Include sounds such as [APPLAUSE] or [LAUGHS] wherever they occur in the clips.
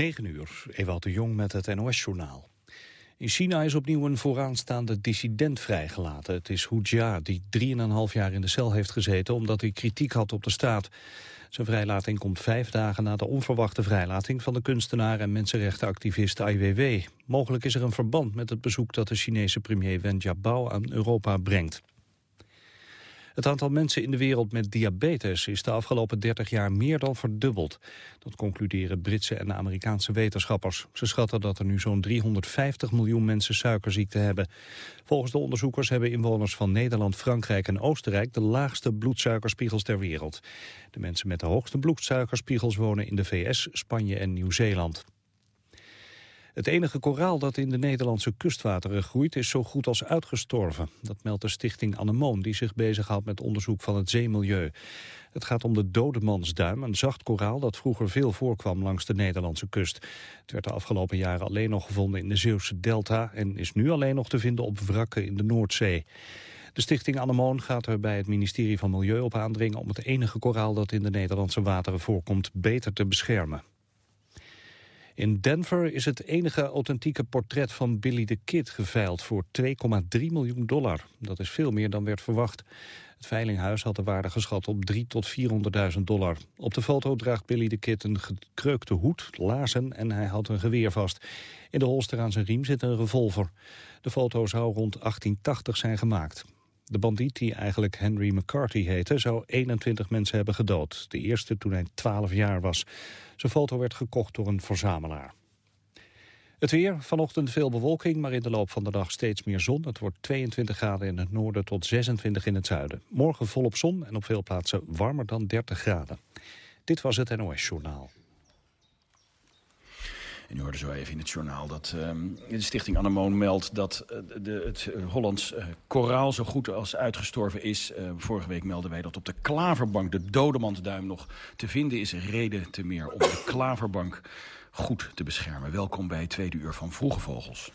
9 uur, Ewout de Jong met het NOS-journaal. In China is opnieuw een vooraanstaande dissident vrijgelaten. Het is Hu Jia, die 3,5 jaar in de cel heeft gezeten... omdat hij kritiek had op de staat. Zijn vrijlating komt vijf dagen na de onverwachte vrijlating... van de kunstenaar en mensenrechtenactivist Ai Weiwei. Mogelijk is er een verband met het bezoek dat de Chinese premier Wen Jiabao aan Europa brengt. Het aantal mensen in de wereld met diabetes is de afgelopen 30 jaar meer dan verdubbeld. Dat concluderen Britse en Amerikaanse wetenschappers. Ze schatten dat er nu zo'n 350 miljoen mensen suikerziekte hebben. Volgens de onderzoekers hebben inwoners van Nederland, Frankrijk en Oostenrijk de laagste bloedsuikerspiegels ter wereld. De mensen met de hoogste bloedsuikerspiegels wonen in de VS, Spanje en Nieuw-Zeeland. Het enige koraal dat in de Nederlandse kustwateren groeit is zo goed als uitgestorven. Dat meldt de stichting Anemoon die zich bezighoudt met onderzoek van het zeemilieu. Het gaat om de dodemansduim, een zacht koraal dat vroeger veel voorkwam langs de Nederlandse kust. Het werd de afgelopen jaren alleen nog gevonden in de Zeeuwse delta en is nu alleen nog te vinden op wrakken in de Noordzee. De stichting Anemoon gaat er bij het ministerie van Milieu op aandringen om het enige koraal dat in de Nederlandse wateren voorkomt beter te beschermen. In Denver is het enige authentieke portret van Billy the Kid geveild voor 2,3 miljoen dollar. Dat is veel meer dan werd verwacht. Het veilinghuis had de waarde geschat op 3 tot 400.000 dollar. Op de foto draagt Billy the Kid een gekreukte hoed, laarzen en hij houdt een geweer vast. In de holster aan zijn riem zit een revolver. De foto zou rond 1880 zijn gemaakt. De bandiet, die eigenlijk Henry McCarthy heette, zou 21 mensen hebben gedood. De eerste toen hij 12 jaar was. Zijn foto werd gekocht door een verzamelaar. Het weer, vanochtend veel bewolking, maar in de loop van de dag steeds meer zon. Het wordt 22 graden in het noorden tot 26 in het zuiden. Morgen volop zon en op veel plaatsen warmer dan 30 graden. Dit was het NOS Journaal. En u hoorde zo even in het journaal dat uh, de stichting Anemoon meldt... dat uh, de, het uh, Hollands koraal zo goed als uitgestorven is. vorige week melden wij dat op de klaverbank de dodemansduim nog te vinden is. Reden te meer om de klaverbank goed te beschermen. Welkom bij het tweede uur van Vroege Vogels.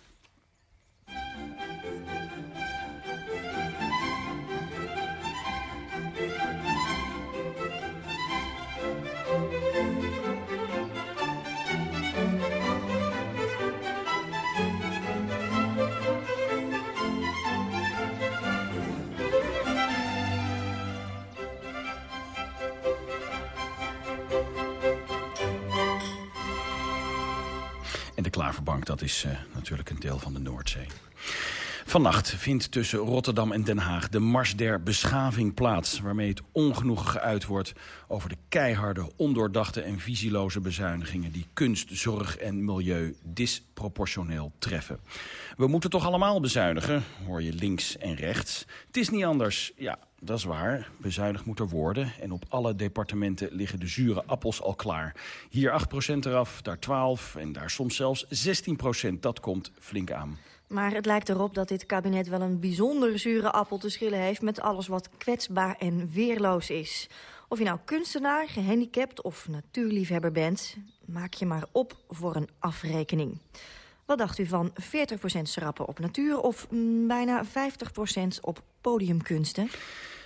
Dat is uh, natuurlijk een deel van de Noordzee. Vannacht vindt tussen Rotterdam en Den Haag de Mars der Beschaving plaats... waarmee het ongenoegen geuit wordt over de keiharde, ondoordachte en visieloze bezuinigingen... die kunst, zorg en milieu disproportioneel treffen. We moeten toch allemaal bezuinigen, hoor je links en rechts. Het is niet anders, ja, dat is waar. Bezuinigd moet er worden. En op alle departementen liggen de zure appels al klaar. Hier 8% eraf, daar 12% en daar soms zelfs 16%. Dat komt flink aan. Maar het lijkt erop dat dit kabinet wel een bijzonder zure appel te schillen heeft... met alles wat kwetsbaar en weerloos is. Of je nou kunstenaar, gehandicapt of natuurliefhebber bent... maak je maar op voor een afrekening. Wat dacht u van 40% schrappen op natuur of mm, bijna 50% op podiumkunsten?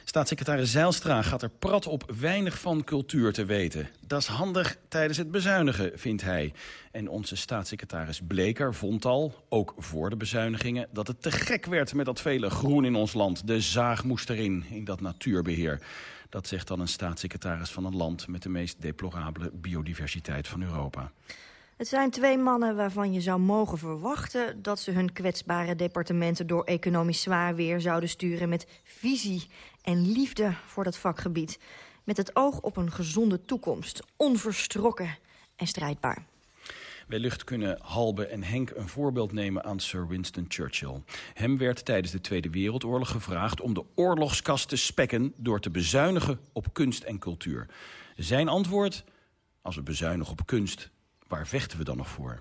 Staatssecretaris Zeilstra gaat er prat op weinig van cultuur te weten. Dat is handig tijdens het bezuinigen, vindt hij. En onze staatssecretaris Bleker vond al, ook voor de bezuinigingen... dat het te gek werd met dat vele groen in ons land. De zaag moest erin, in dat natuurbeheer. Dat zegt dan een staatssecretaris van een land... met de meest deplorabele biodiversiteit van Europa. Het zijn twee mannen waarvan je zou mogen verwachten... dat ze hun kwetsbare departementen door economisch zwaar weer zouden sturen... met visie en liefde voor dat vakgebied. Met het oog op een gezonde toekomst. Onverstrokken en strijdbaar. Wellicht kunnen Halbe en Henk een voorbeeld nemen aan Sir Winston Churchill. Hem werd tijdens de Tweede Wereldoorlog gevraagd om de oorlogskast te spekken... door te bezuinigen op kunst en cultuur. Zijn antwoord? Als we bezuinigen op kunst, waar vechten we dan nog voor?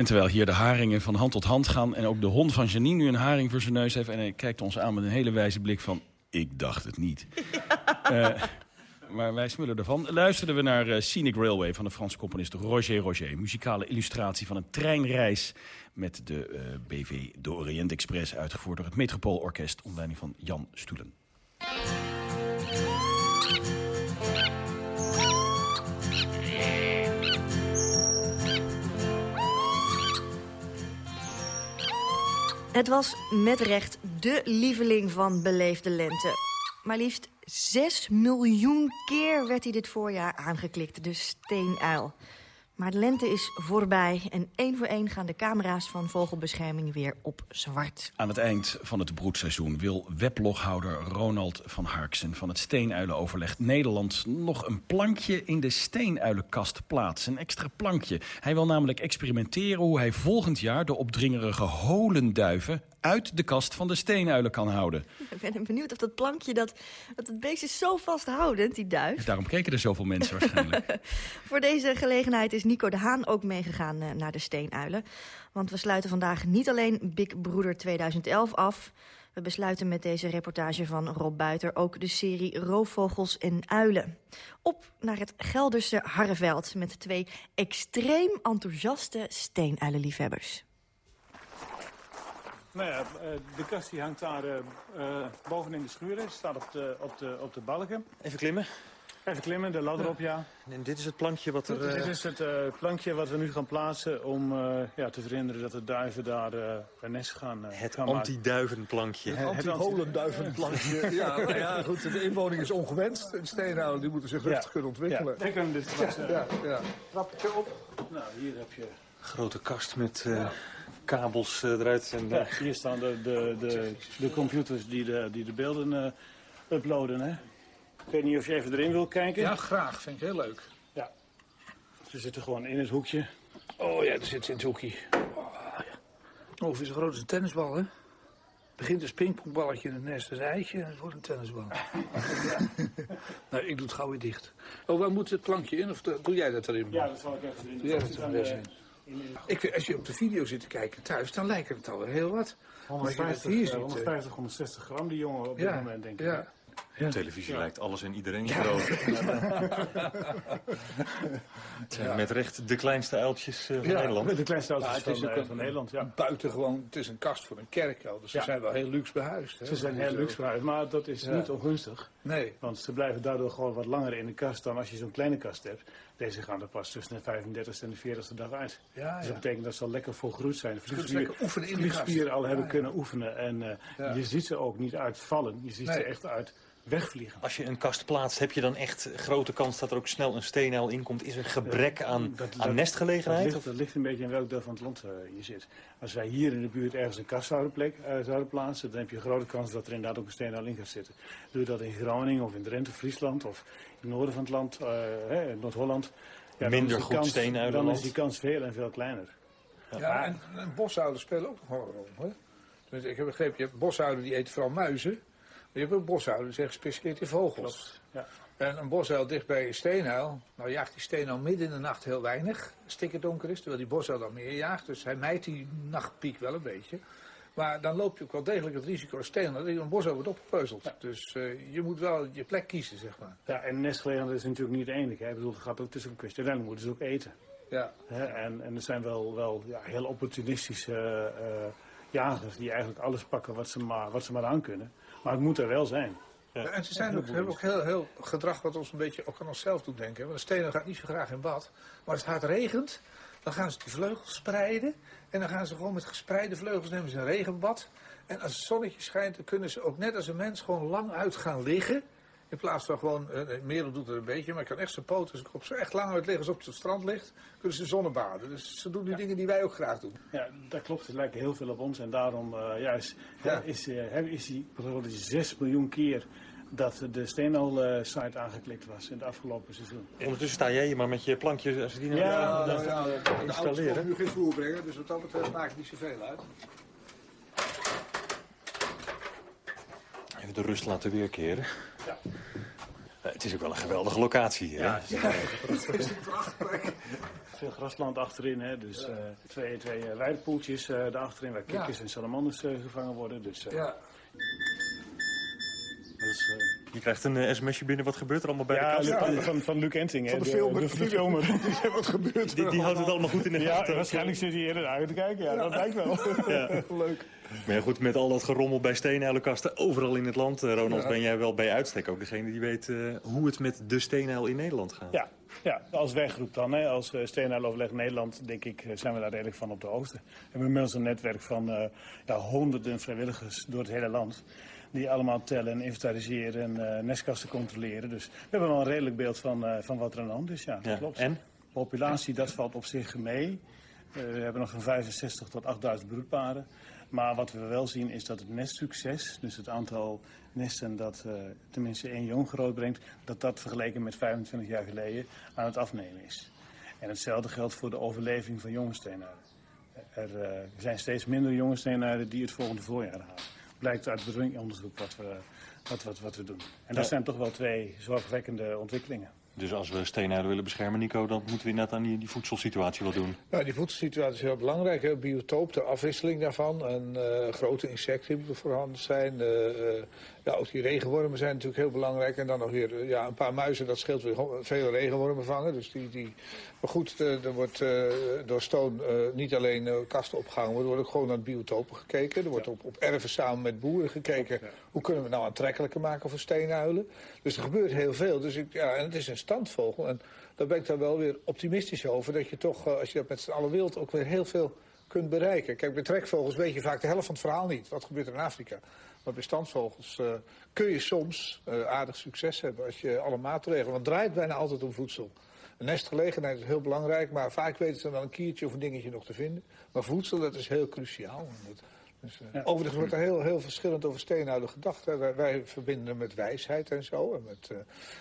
En terwijl hier de haringen van hand tot hand gaan... en ook de hond van Janine nu een haring voor zijn neus heeft... en hij kijkt ons aan met een hele wijze blik van... ik dacht het niet. [LAUGHS] Eh, maar wij smullen ervan. Luisterden we naar uh, Scenic Railway van de Franse componist Roger Roger. Muzikale illustratie van een treinreis met de uh, BV de Orient Express... uitgevoerd door het Metropoolorkest onder leiding van Jan Stoelen. Het was met recht de lieveling van beleefde lente. Maar liefst 6 miljoen keer werd hij dit voorjaar aangeklikt, de steenuil. Maar de lente is voorbij en één voor één gaan de camera's van Vogelbescherming weer op zwart. Aan het eind van het broedseizoen wil webloghouder Ronald van Harksen van het Steenuilenoverleg Nederland nog een plankje in de steenuilenkast plaatsen. Een extra plankje. Hij wil namelijk experimenteren hoe hij volgend jaar de opdringerige holenduiven uit de kast van de steenuilen kan houden. Ik ben benieuwd of dat plankje, dat, dat het beest is zo vasthoudend, die duif. Daarom keken er zoveel mensen waarschijnlijk. [LAUGHS] Voor deze gelegenheid is Nico de Haan ook meegegaan uh, naar de steenuilen. Want we sluiten vandaag niet alleen Big Broeder 2011 af... We besluiten met deze reportage van Rob Buiter ook de serie Roofvogels en Uilen. Op naar het Gelderse Harreveld met twee extreem enthousiaste steenuilenliefhebbers. Nou ja, de kast die hangt daar uh, uh, boven in de schuur. staat op de, op, de, op de balken. Even klimmen. Even klimmen, de ladder ja. op, ja. En dit is het plankje wat er... Uh... Dit is het uh, plankje wat we nu gaan plaatsen om uh, ja, te verhinderen dat de duiven daar een nest gaan Het gaan anti-duivenplankje. Het anti-holenduivenplankje. [LAUGHS] ja, nou ja, goed, de inwoning is ongewenst. En steenhouden die moeten zich rustig ja. kunnen ontwikkelen. Ja, kunnen dit ja, ja. Trappetje op. Nou, hier heb je... Grote kast met kabels eruit. En, ja, hier staan de, de, de, de computers die de, die de beelden uploaden, hè. Ik weet niet of je even erin wil kijken. Ja, graag. Vind ik heel leuk. Ja. Ze zitten gewoon in het hoekje. Oh ja, er zit in het hoekje. Oh, ja. Ongeveer zo groot als een tennisbal, hè? begint als pingpongballetje in het nest, een eitje en het wordt een tennisbal. [LAUGHS] nou, ik doe het gauw weer dicht. Oh, waar moet het plankje in? Of doe jij dat erin? Ja, dat zal ik even erin doen. Ja, dat er in. Ik vind, als je op de video zit te kijken thuis, dan lijkt het al heel wat. 150, hier ziet, 150 160 gram die jongen op dit ja, moment, denk ik. Ja. Ja. Op televisie ja. lijkt alles en iedereen groot. [LAUGHS] het zijn met recht de kleinste uiltjes uh, van Nederland. De kleinste uiltjes het is van, ook van Nederland, ja. Buitengewoon, het is een kast voor een kerk, al, dus ze zijn wel heel luxe behuisd. Hè? Ze zijn heel luxe behuisd, maar dat is niet ongunstig. Nee. Want ze blijven daardoor gewoon wat langer in de kast dan als je zo'n kleine kast hebt. Deze gaan er pas tussen de 35 en de 40ste dag uit. Ja, dus dat betekent dat ze al lekker volgroeid zijn. Vliegspieren al hebben kunnen oefenen. En uh, je ziet ze ook niet uitvallen. Je ziet nee. ze echt uit wegvliegen. Als je een kast plaatst, heb je dan echt grote kans dat er ook snel een steenuil in komt? Is er gebrek aan, dat, aan nestgelegenheid? Dat ligt, dat ligt, een beetje in welk deel van het land uh, je zit. Als wij hier in de buurt ergens een kast zouden, plek, uh, zouden plaatsen, dan heb je een grote kans dat er inderdaad ook een steenuil in gaat zitten. Doe je dat in Groningen of in Drenthe, Friesland of in het noorden van het land, uh, Noord-Holland. Ja, Minder goed steenuilen. Dan is die kans veel en veel kleiner. Ja, ja en, en spelen ook nog wel een rol. Hè? Dus ik heb begrepen, je hebt die eten vooral muizen. Je hebt ook boshouders die zijn gespecialiseerd in vogels. Klopt, ja. En een boshuil dicht bij een steenuil, nou jaagt die steenuil midden in de nacht heel weinig, stikken donker is, terwijl die boshuil dan meer jaagt. Dus hij mijt die nachtpiek wel een beetje. Maar dan loop je ook wel degelijk het risico als steenuil dat een boshuil wordt opgepeuzeld. Ja. Dus uh, je moet wel je plek kiezen, zeg maar. Ja, en nestgelegenheid is natuurlijk niet het enige. Hè. Ik bedoel, het gaat ook tussen een kwestie. Uiteindelijk moeten ze ook eten. Ja. Hè? En, en er zijn wel, wel ja, heel opportunistische uh, jagers die eigenlijk alles pakken wat ze maar, wat ze maar aan kunnen. Maar het moet er wel zijn. Ja. En ze zijn ook, hebben ook heel, heel gedrag wat ons een beetje ook aan onszelf doet denken. Want een steenuil gaat niet zo graag in bad. Maar als het hard regent, dan gaan ze die vleugels spreiden. En dan gaan ze gewoon met gespreide vleugels nemen ze een regenbad. En als het zonnetje schijnt, dan kunnen ze ook net als een mens gewoon lang uit gaan liggen. In plaats van gewoon, uh, Merel doet het een beetje, maar ik kan echt zijn poten, als ik op zo echt lang uit liggen als op het strand ligt, kunnen ze zonnebaden. Dus ze doen die ja. dingen die wij ook graag doen. Ja, dat klopt. Het lijkt heel veel op ons en daarom uh, ja, is, ja. is, uh, is die 6 miljoen keer dat de Steenal-site aangeklikt was in het afgelopen seizoen. Ondertussen sta jij hier maar met je plankje als je die ja, ja, nou, ja, ja, installeren. Nu geen voer brengen, dus wat dat betreft maakt het niet zoveel uit. Even de rust laten weerkeren. Ja. Het is ook wel een geweldige locatie. Hè? Ja, het is [LAUGHS] prachtplek. Veel grasland achterin, hè? dus uh, twee, twee uh, weidepoeltjes uh, daarachterin waar kikkers ja. en salamanders gevangen worden. Dus, ja. Dus, je krijgt een sms'je binnen, wat gebeurt er allemaal bij ja, de kast? Ja, van, van Luc Enting. Van de, de filmer. De, de filmer. [LAUGHS] Die wat gebeurt die, die houdt het allemaal goed in de gaten. Ja, waarschijnlijk zit hij eerder uit te kijken. Ja, dat lijkt wel. [LAUGHS] Ja. Leuk. Maar ja, goed, met al dat gerommel bij steenuilenkasten overal in het land, Ronald, ben jij wel bij uitstek ook degene die weet uh, hoe het met de steenuil in Nederland gaat. Ja, ja als weggroep dan, hè, als uh, steenuiloverleg Nederland, denk ik, zijn we daar redelijk van op de hoogte. We hebben inmiddels een netwerk van uh, ja, honderden vrijwilligers door het hele land. Die allemaal tellen en inventariseren en uh, nestkasten controleren. Dus we hebben wel een redelijk beeld van, uh, van wat er aan de hand is. Ja, dat ja. klopt. En? Populatie, dat valt op zich mee. Uh, we hebben nog van 65 tot 8000 broedparen. Maar wat we wel zien is dat het nestsucces, dus het aantal nesten dat uh, tenminste één jong groot brengt, dat dat vergeleken met 25 jaar geleden aan het afnemen is. En hetzelfde geldt voor de overleving van jonge. Er uh, zijn steeds minder jonge die het volgende voorjaar halen. Blijkt uit het onderzoek wat we, wat, wat, wat we doen. En dat ja. zijn toch wel twee zorgwekkende ontwikkelingen. Dus als we steenuilen willen beschermen, Nico, dan moeten we net aan die, die voedselsituatie wat doen. Nou, die voedselsituatie is heel belangrijk. Hè? Biotoop, de afwisseling daarvan. En uh, grote insecten moeten voorhanden zijn. Uh, uh, ja, ook die regenwormen zijn natuurlijk heel belangrijk. En dan nog weer ja, een paar muizen, dat scheelt weer veel regenwormen vangen. Dus die, die... Maar goed, er wordt door Stoon niet alleen kasten opgehangen, maar er wordt ook gewoon naar het biotopen gekeken. Er wordt op, op erven samen met boeren gekeken. Hoe kunnen we het nou aantrekkelijker maken voor steenuilen? Dus er gebeurt heel veel. Dus ik, ja, en het is een standvogel. En daar ben ik dan wel weer optimistisch over. Dat je toch, als je dat met z'n allen wilt, ook weer heel veel kunt bereiken. Kijk, bij trekvogels weet je vaak de helft van het verhaal niet. Wat gebeurt er in Afrika? Maar bij standvogels uh, kun je soms uh, aardig succes hebben als je alle maatregelen... Want het draait bijna altijd om voedsel. Een nestgelegenheid is heel belangrijk, maar vaak weten ze dan een kiertje of een dingetje nog te vinden. Maar voedsel, dat is heel cruciaal. Dus, uh, ja. Overigens wordt er heel, heel verschillend over steenuilen gedacht. Hè. Wij, wij, verbinden hem met wijsheid en zo. En met, uh,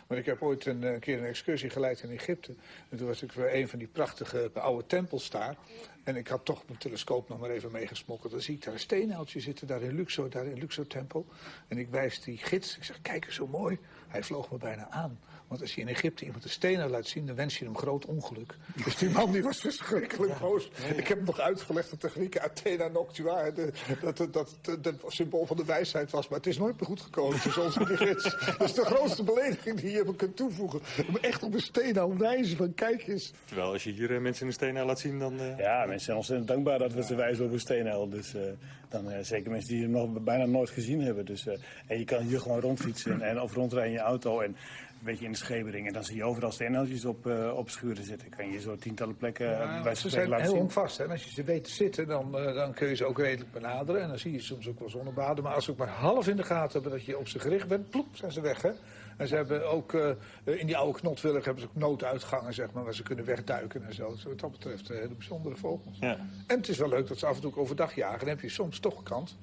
want ik heb ooit een, een, keer een excursie geleid in Egypte. En toen was ik weer een van die prachtige oude tempels daar. En ik had toch mijn telescoop nog maar even meegesmokkeld. Dan zie ik daar een steenuiltje zitten, daar in Luxor, daar in Luxor-tempel. En ik wijs die gids, ik zeg, kijk eens zo mooi. Hij vloog me bijna aan. Want als je in Egypte iemand een steenuil laat zien, dan wens je hem groot ongeluk. Dus die man die was verschrikkelijk boos. Ik heb hem nog uitgelegd dat de Grieken Athena Noctua, de, dat dat, dat, dat symbool van de wijsheid was. Maar het is nooit meer goed gekomen tussen ons en die gids. Dat is de grootste belediging die je hem kunt toevoegen. Om echt op een steenuil wijzen van kijk eens. Terwijl als je hier uh, mensen een steenuil laat zien, dan... Uh... Ja, mensen zijn ontzettend dankbaar dat we ze wijzen op een steenuil. Dus uh, dan zeker mensen die hem nog bijna nooit gezien hebben. Dus, en je kan hier gewoon rondfietsen en, of rondrijden in je auto en een beetje in de schemering. En dan zie je overal steenuiltjes op, uh, op schuren zitten. Kan je zo tientallen plekken ja, bij ze zijn laten heel zien. onvast. Hè? En als je ze weet te zitten, dan, dan kun je ze ook redelijk benaderen. En dan zie je soms ook wel zonnebaden. Maar als ze ook maar half in de gaten hebben dat je op ze gericht bent, ploep, zijn ze weg. Hè? En ze hebben ook, uh, in die oude knotwillig hebben ze ook nooduitgangen, zeg maar, waar ze kunnen wegduiken en zo. Dus wat dat betreft hele bijzondere vogels. Ja. En het is wel leuk dat ze af en toe overdag jagen. Dan heb je soms toch een kans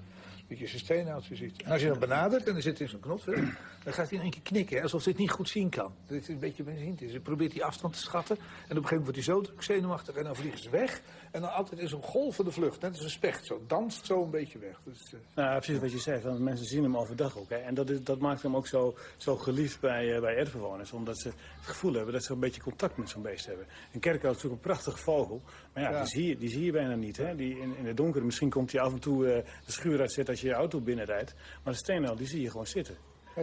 dat je zijn steenuiltje ziet. En als je dan benadert en er zit in zo'n knotwillig, dan gaat hij in één keer knikken, alsof hij het niet goed zien kan. Dat is een beetje benzien. Hij probeert die afstand te schatten. En op een gegeven moment wordt hij zo druk zenuwachtig en dan vliegen ze weg. En dan altijd in zo'n golvende vlucht, net als een specht. Zo danst zo een beetje weg. Dus, uh... Nou, precies wat je zegt. Want mensen zien hem overdag ook. Hè. En dat, is, dat maakt hem ook zo, zo geliefd bij, uh, bij erfbewoners. Omdat ze het gevoel hebben dat ze een beetje contact met zo'n beest hebben. Een kerkuil is natuurlijk een prachtige vogel. Maar ja, ja. Die, zie je, die zie je bijna niet. Hè. Die in, in het donker, misschien komt hij af en toe uh, de schuur uitzetten als je je auto binnenrijdt. Maar de steenuil, die zie je gewoon zitten.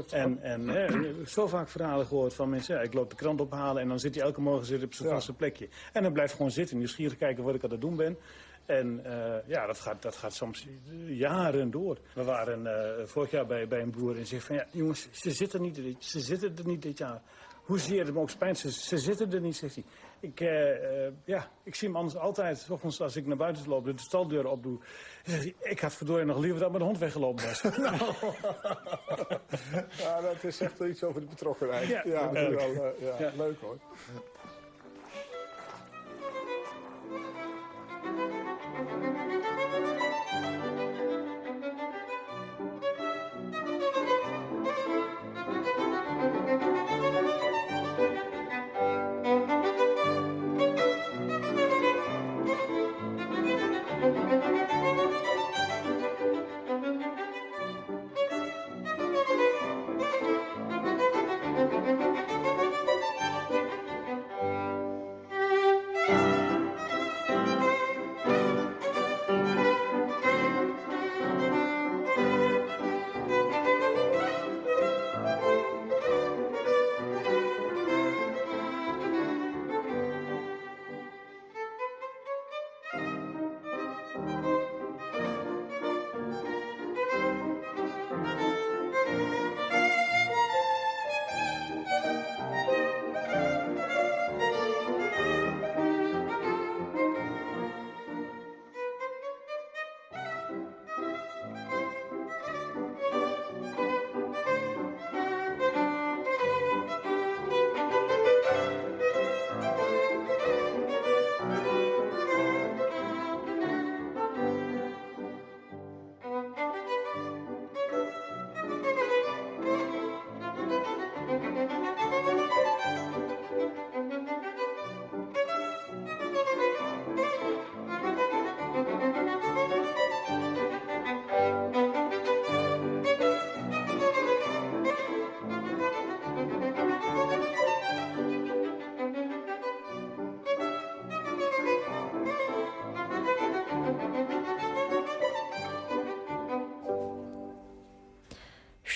En, en hè, ik heb zo vaak verhalen gehoord van mensen, ja, ik loop de krant ophalen en dan zit hij elke morgen zit op zijn ja. vaste plekje. En dan blijft gewoon zitten, nieuwsgierig kijken wat ik aan het doen ben. En uh, ja, dat gaat, dat gaat soms jaren door. We waren uh, vorig jaar bij, bij een boer en zegt van ja, jongens, ze zitten, niet, ze zitten er niet dit jaar. Hoezeer het me ook spijt, ze, ze zitten er niet, zegt hij. Ik, uh, ja, ik zie hem anders altijd, ochtends als ik naar buiten loop, de staldeur opdoe. Ik had verdorie nog liever dat mijn hond weggelopen was. nou, [LAUGHS] [LAUGHS] ja, dat is echt iets over de betrokkenheid. Ja, ja. Wel, ja, Ja. leuk hoor.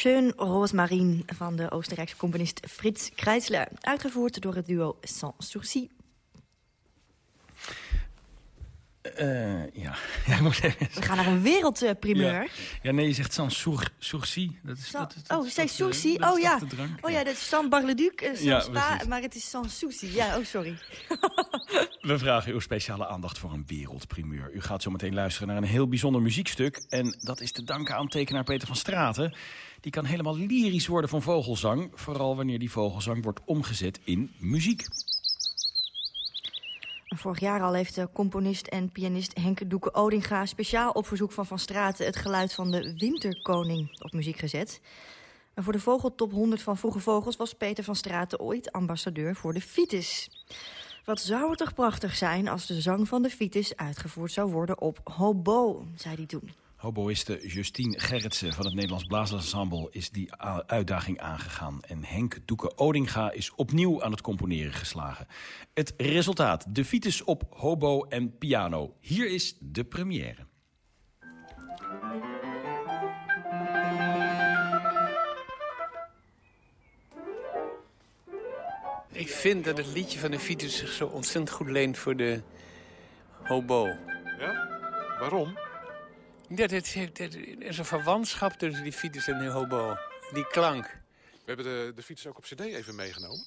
Schön Rosmarin van de Oostenrijkse componist Frits Kreisler. Uitgevoerd door het duo Sans Sourcil. Uh, ja. We gaan naar een wereldprimeur. Ja. ja. nee, je zegt sans sour, sourcil. Dat is, dat is, dat, oh, zei sourcil? Oh ja. Oh ja, dat is sans barleduc, uh, ja, spa, maar het is sans souci. Ja, oh sorry. [LAUGHS] We vragen uw speciale aandacht voor een wereldprimeur. U gaat zo meteen luisteren naar een heel bijzonder muziekstuk. En dat is te danken aan tekenaar Peter van Straten. Die kan helemaal lyrisch worden van vogelzang. Vooral wanneer die vogelzang wordt omgezet in muziek. Vorig jaar al heeft de componist en pianist Henke Doeke Odinga... speciaal op verzoek van Van Straten het geluid van de Winterkoning op muziek gezet. En voor de Vogeltop 100 van Vroege Vogels was Peter van Straten ooit ambassadeur voor de Fites. Wat zou het toch prachtig zijn als de zang van de Fites uitgevoerd zou worden op hobo, zei hij toen. Hoboïste Justine Gerritsen van het Nederlands Blaasensemble is die uitdaging aangegaan. En Henk Doeke Odinga is opnieuw aan het componeren geslagen. Het resultaat, de fiets op hobo en piano. Hier is de première. Ik vind dat het liedje van de fiets zich zo ontzettend goed leent voor de hobo. Ja? Waarom? Ja, het, is een verwantschap tussen die fiets en de hobo. Die klank. We hebben de, de fiets ook op cd even meegenomen.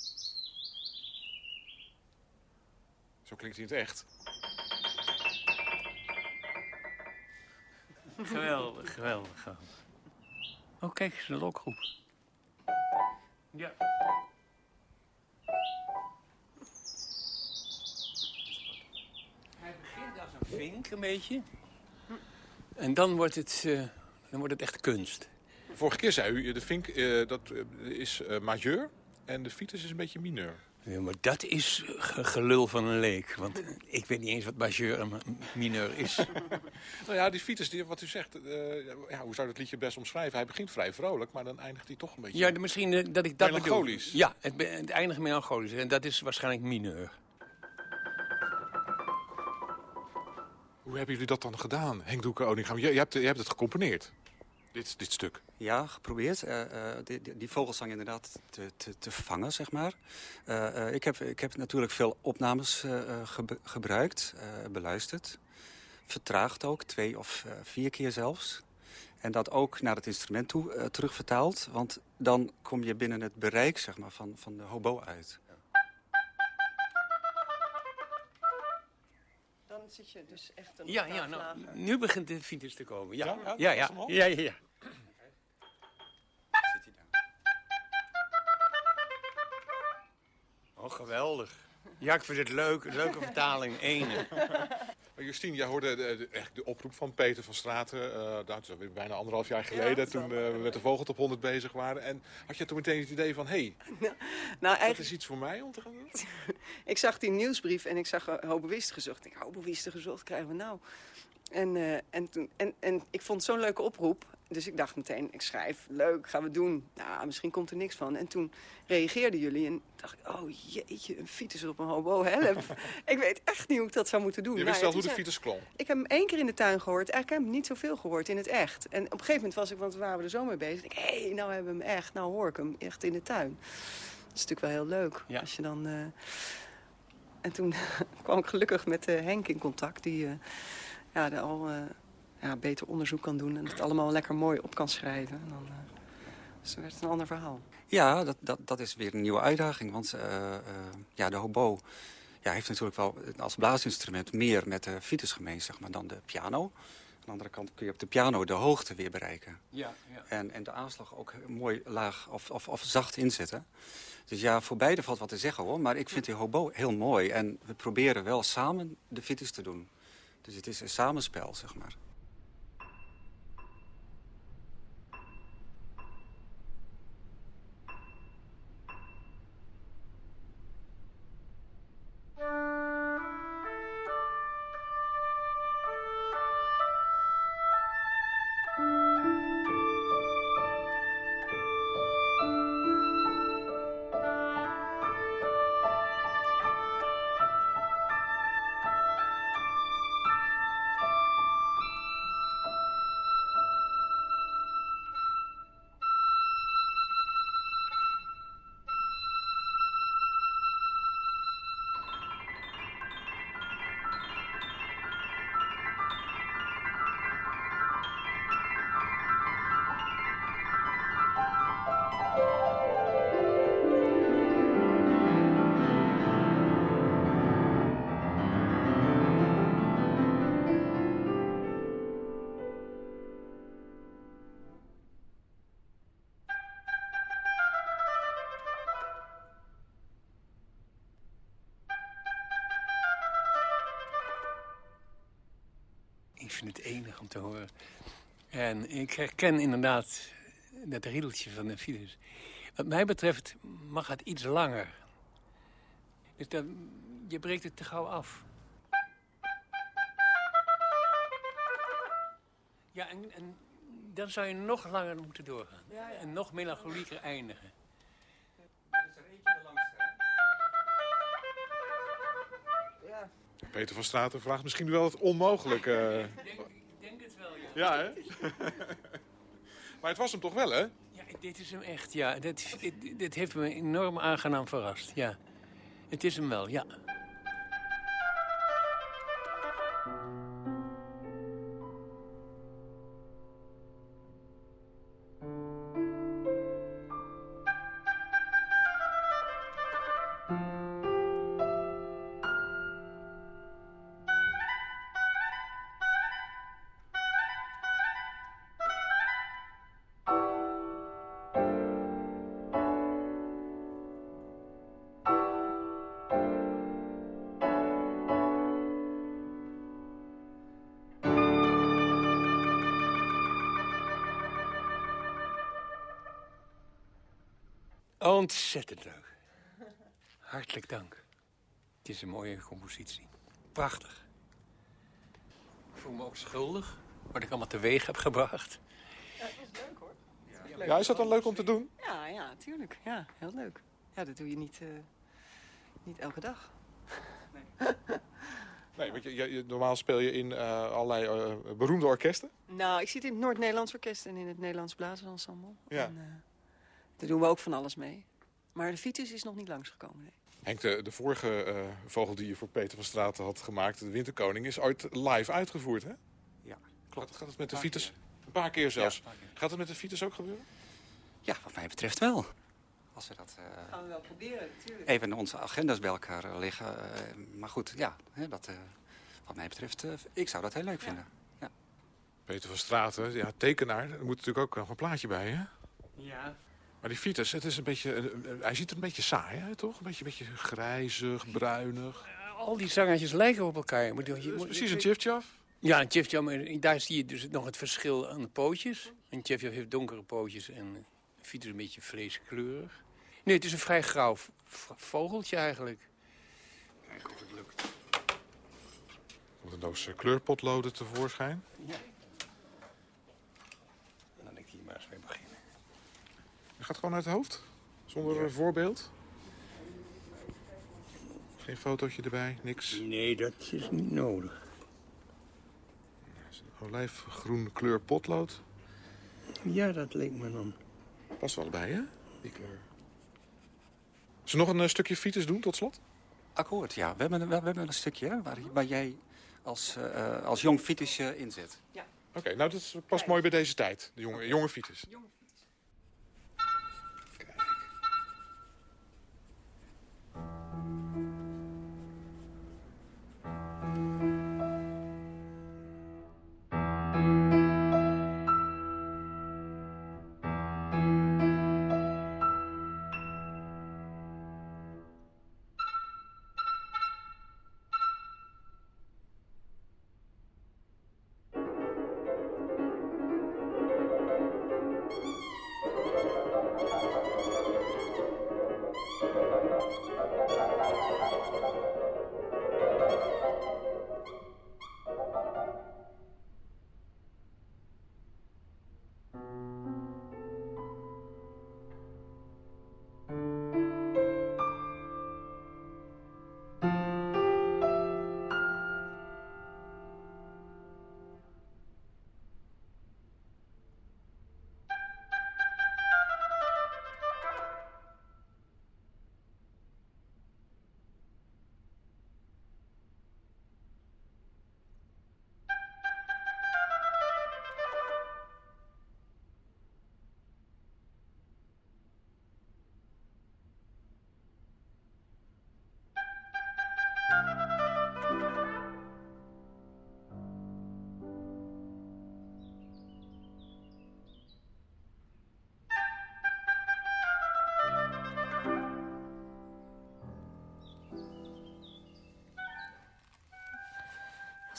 Zo klinkt hij in het echt. Geweldig, geweldig, geweldig. Oh, kijk eens, een lokgroep. Ja. Hij begint als een vink, een beetje. En dan wordt het, uh, dan wordt het echt kunst. Vorige keer zei u, de vink uh, dat is uh, majeur en de fiets is een beetje mineur. Ja, maar dat is gelul van een leek. Want ik weet niet eens wat majeur en mineur is. [LAUGHS] nou ja, die fiets, die, wat u zegt, ja, hoe zou dat liedje best omschrijven? Hij begint vrij vrolijk, maar dan eindigt hij toch een beetje... Ja, misschien dat ik dat Melancholisch. Bedoel. Ja, het, het eindigt melancholisch. En dat is waarschijnlijk mineur. Hoe hebben jullie dat dan gedaan, Henk Doeke Odingham? Je, je, hebt, je hebt het gecomponeerd, dit, dit stuk. Ja, geprobeerd. Uh, die, die, die, vogelsang inderdaad te, te, te vangen, zeg maar. Uh, ik, heb, ik heb natuurlijk veel opnames ge gebruikt, beluisterd. Vertraagd ook, twee of vier keer zelfs. En dat ook naar het instrument toe terugvertaald. Want dan kom je binnen het bereik zeg maar, van, van de hobo uit. Zit je dus echt een Ja, ja nou, nu begint de fiets te komen. Ja, ja, ja. ja, ja, ja, ja. Zit hij daar? Oh, geweldig. Ja, ik vind het leuk. Leuke vertaling. Ene. Justine, jij hoorde de, de, de, oproep van Peter van Straten. Uh, dat is bijna anderhalf jaar geleden, toen uh, we met de Vogeltop 100 bezig waren. En had je toen meteen het idee van, hé, hey, [LAUGHS] nou, nou, dat is iets voor mij om te gaan doen? [LAUGHS] ik zag die nieuwsbrief en ik zag Hobewisten gezocht. Ik denk, Hobewisten gezocht, krijgen we nou? En, uh, en, toen, en, en ik vond zo'n leuke oproep. Dus ik dacht meteen, ik schrijf, leuk, gaan we doen. Nou, misschien komt er niks van. En toen reageerden jullie en dacht ik, oh jeetje, een fiets op een hobo, help. [LAUGHS] ik weet echt niet hoe ik dat zou moeten doen. Je wist nou, wel hoe de fiets klonk? Ik heb hem één keer in de tuin gehoord. Eigenlijk heb ik hem niet zoveel gehoord in het echt. En op een gegeven moment was ik, want we waren er zo mee bezig. Ik hé, hey, nou hebben we hem echt, nou hoor ik hem echt in de tuin. Dat is natuurlijk wel heel leuk. Ja. Als je dan... Uh... En toen [LAUGHS] kwam ik gelukkig met uh, Henk in contact, die... Uh, ja, al uh, ja, beter onderzoek kan doen en het allemaal lekker mooi op kan schrijven. En dan, uh, dus werd het een ander verhaal. Ja, dat, dat, dat is weer een nieuwe uitdaging. Want uh, ja, de hobo ja, heeft natuurlijk wel als blaasinstrument meer met de fiets gemeen zeg maar, dan de piano. Aan de andere kant kun je op de piano de hoogte weer bereiken. Ja, ja. En, en de aanslag ook mooi laag of, of, of zacht inzetten. Dus ja, voor beide valt wat te zeggen hoor. Maar ik vind die hobo heel mooi. En we proberen wel samen de fiets te doen. Dus het is een samenspel, zeg maar. Te horen. En ik herken inderdaad dat riedeltje van de files. Wat mij betreft mag het iets langer. Dus dan, je breekt het te gauw af. Ja, en, en dan zou je nog langer moeten doorgaan. En nog melancholieker eindigen. Peter van Straten vraagt misschien wel het onmogelijke. Ik denk, ik denk het wel, ja. Hè? [LAUGHS] maar het was hem toch wel, hè? Ja, dit is hem echt, ja. Dit, dit, dit heeft me enorm aangenaam verrast, ja. Het is hem wel, ja. Ontzettend leuk. Hartelijk dank. Het is een mooie compositie. Prachtig. Ik voel me ook schuldig, wat ik allemaal teweeg heb gebracht. Ja, het was leuk hoor. Ja, is dat dan leuk om te doen? Ja, ja, tuurlijk. Ja, heel leuk. Ja, dat doe je niet, uh, niet elke dag. Nee. [LAUGHS] nee, want je, je, normaal speel je in uh, allerlei uh, beroemde orkesten. Nou, ik zit in het Noord-Nederlands Orkest en in het Nederlands Blazersensemble. Ja. En, daar doen we ook van alles mee. Maar de Vitus is nog niet langsgekomen, nee. Henk, de, de vorige uh, vogel die je voor Peter van Straten had gemaakt, de Winterkoning, is ooit live uitgevoerd, hè? Ja, klopt. Gaat het met de Vitus? Een paar keer zelfs. Ja, paar keer. Gaat het met de Vitus ook gebeuren? Ja, wat mij betreft wel. Als we dat... Uh, gaan we wel proberen, natuurlijk. Even onze agendas bij elkaar liggen. Uh, maar goed, ja, hè, dat, wat mij betreft, ik zou dat heel leuk vinden. Ja. Peter van Straten, ja, tekenaar, er moet natuurlijk ook nog een plaatje bij, hè? Ja, maar die Vitus, het is een beetje, hij ziet er een beetje saai uit, toch? Een beetje, beetje grijzig, bruinig. Al die zangertjes lijken op elkaar. Je, moet, precies een Chifchaf. Ja, een Chifchaf, maar daar zie je dus nog het verschil aan de pootjes. Een Chifchaf heeft donkere pootjes en Vitus een beetje vleeskleurig. Nee, het is een vrij grauw vogeltje eigenlijk. Kijk of het lukt. Komt een doos kleurpotloden tevoorschijn. Ja. En dan ik hier maar eens mee beginnen. Je gaat gewoon uit het hoofd? Zonder een voorbeeld? Geen fotootje erbij, niks? Nee, dat is niet nodig. Een olijfgroen kleur potlood. Ja, dat leek me dan. Past wel bij, hè? Die kleur. Zullen we nog een uh, stukje fiets doen, tot slot? Akkoord, ja. We hebben, we hebben een stukje hè, waar, waar jij als, uh, als jong fietsje in zit. Ja. Oké, okay, nou dat past mooi bij deze tijd. De jonge, jonge fiets.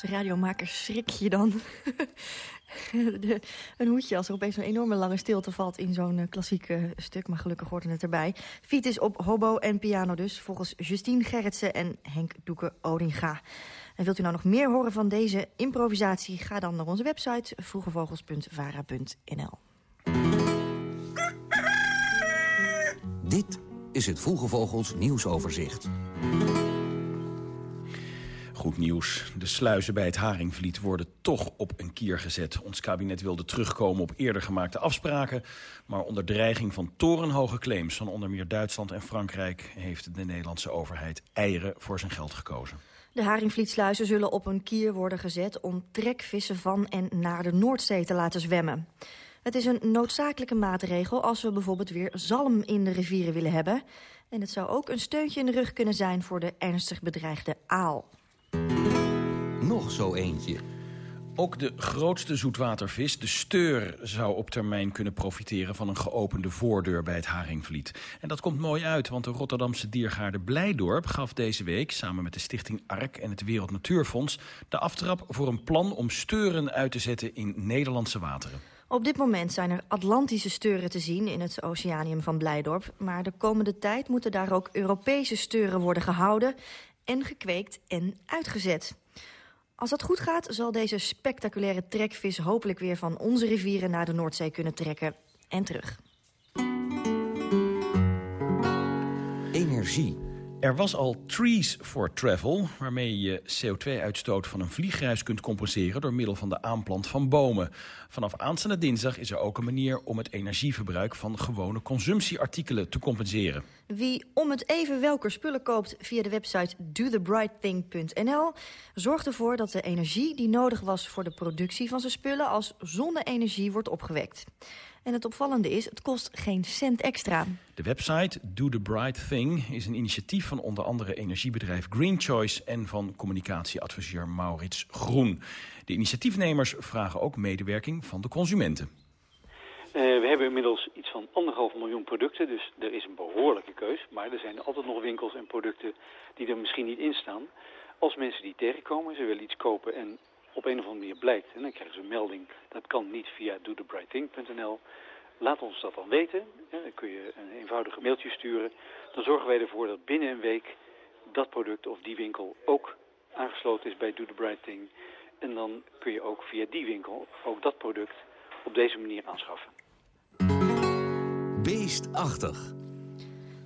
Als radiomaker schrik je dan. [LAUGHS] de, een hoedje als er opeens een enorme lange stilte valt in zo'n uh, klassiek stuk. Maar gelukkig hoorde het erbij. Fiet is op hobo en piano dus, volgens Justine Gerritsen en Henk Doeke Odinga. En wilt u nou nog meer horen van deze improvisatie? Ga dan naar onze website vroegevogels.vara.nl. Dit is het Vroege Vogels nieuwsoverzicht. Goed nieuws. De sluizen bij het Haringvliet worden toch op een kier gezet. Ons kabinet wilde terugkomen op eerder gemaakte afspraken... maar onder dreiging van torenhoge claims van onder meer Duitsland en Frankrijk... heeft de Nederlandse overheid eieren voor zijn geld gekozen. De Haringvlietsluizen zullen op een kier worden gezet... om trekvissen van en naar de Noordzee te laten zwemmen. Het is een noodzakelijke maatregel als we bijvoorbeeld weer zalm in de rivieren willen hebben. En het zou ook een steuntje in de rug kunnen zijn voor de ernstig bedreigde aal. Nog zo eentje. Ook de grootste zoetwatervis, de steur, zou op termijn kunnen profiteren van een geopende voordeur bij het Haringvliet. En dat komt mooi uit, want de Rotterdamse diergaarde Blijdorp gaf deze week samen met de stichting ARK en het Wereld Natuurfonds de aftrap voor een plan om steuren uit te zetten in Nederlandse wateren. Op dit moment zijn er Atlantische steuren te zien in het oceanium van Blijdorp. Maar de komende tijd moeten daar ook Europese steuren worden gehouden... en gekweekt en uitgezet. Als dat goed gaat, zal deze spectaculaire trekvis hopelijk weer van onze rivieren naar de Noordzee kunnen trekken. En terug. Energie. Er was al Trees for Travel, waarmee je CO2-uitstoot van een vliegreis kunt compenseren door middel van de aanplant van bomen. Vanaf aanstaande dinsdag is er ook een manier om het energieverbruik van gewone consumptieartikelen te compenseren. Wie om het even welke spullen koopt via de website dothebrightthing.nl zorgt ervoor dat de energie die nodig was voor de productie van zijn spullen als zonne-energie wordt opgewekt. En het opvallende is, het kost geen cent extra. De website Do The Bright Thing is een initiatief van onder andere energiebedrijf Green Choice en van communicatieadviseur Maurits Groen. De initiatiefnemers vragen ook medewerking van de consumenten. Uh, we hebben inmiddels iets van anderhalf miljoen producten, dus er is een behoorlijke keus. Maar er zijn altijd nog winkels en producten die er misschien niet in staan. Als mensen die tegenkomen, ze willen iets kopen en op een of andere manier blijkt, en dan krijgen ze een melding, dat kan niet via dothebrightthing.nl. Laat ons dat dan weten. dan kun je een eenvoudige mailtje sturen. Dan zorgen wij ervoor dat binnen een week dat product of die winkel ook aangesloten is bij Do The Bright Thing. En dan kun je ook via die winkel ook dat product op deze manier aanschaffen. Beestachtig.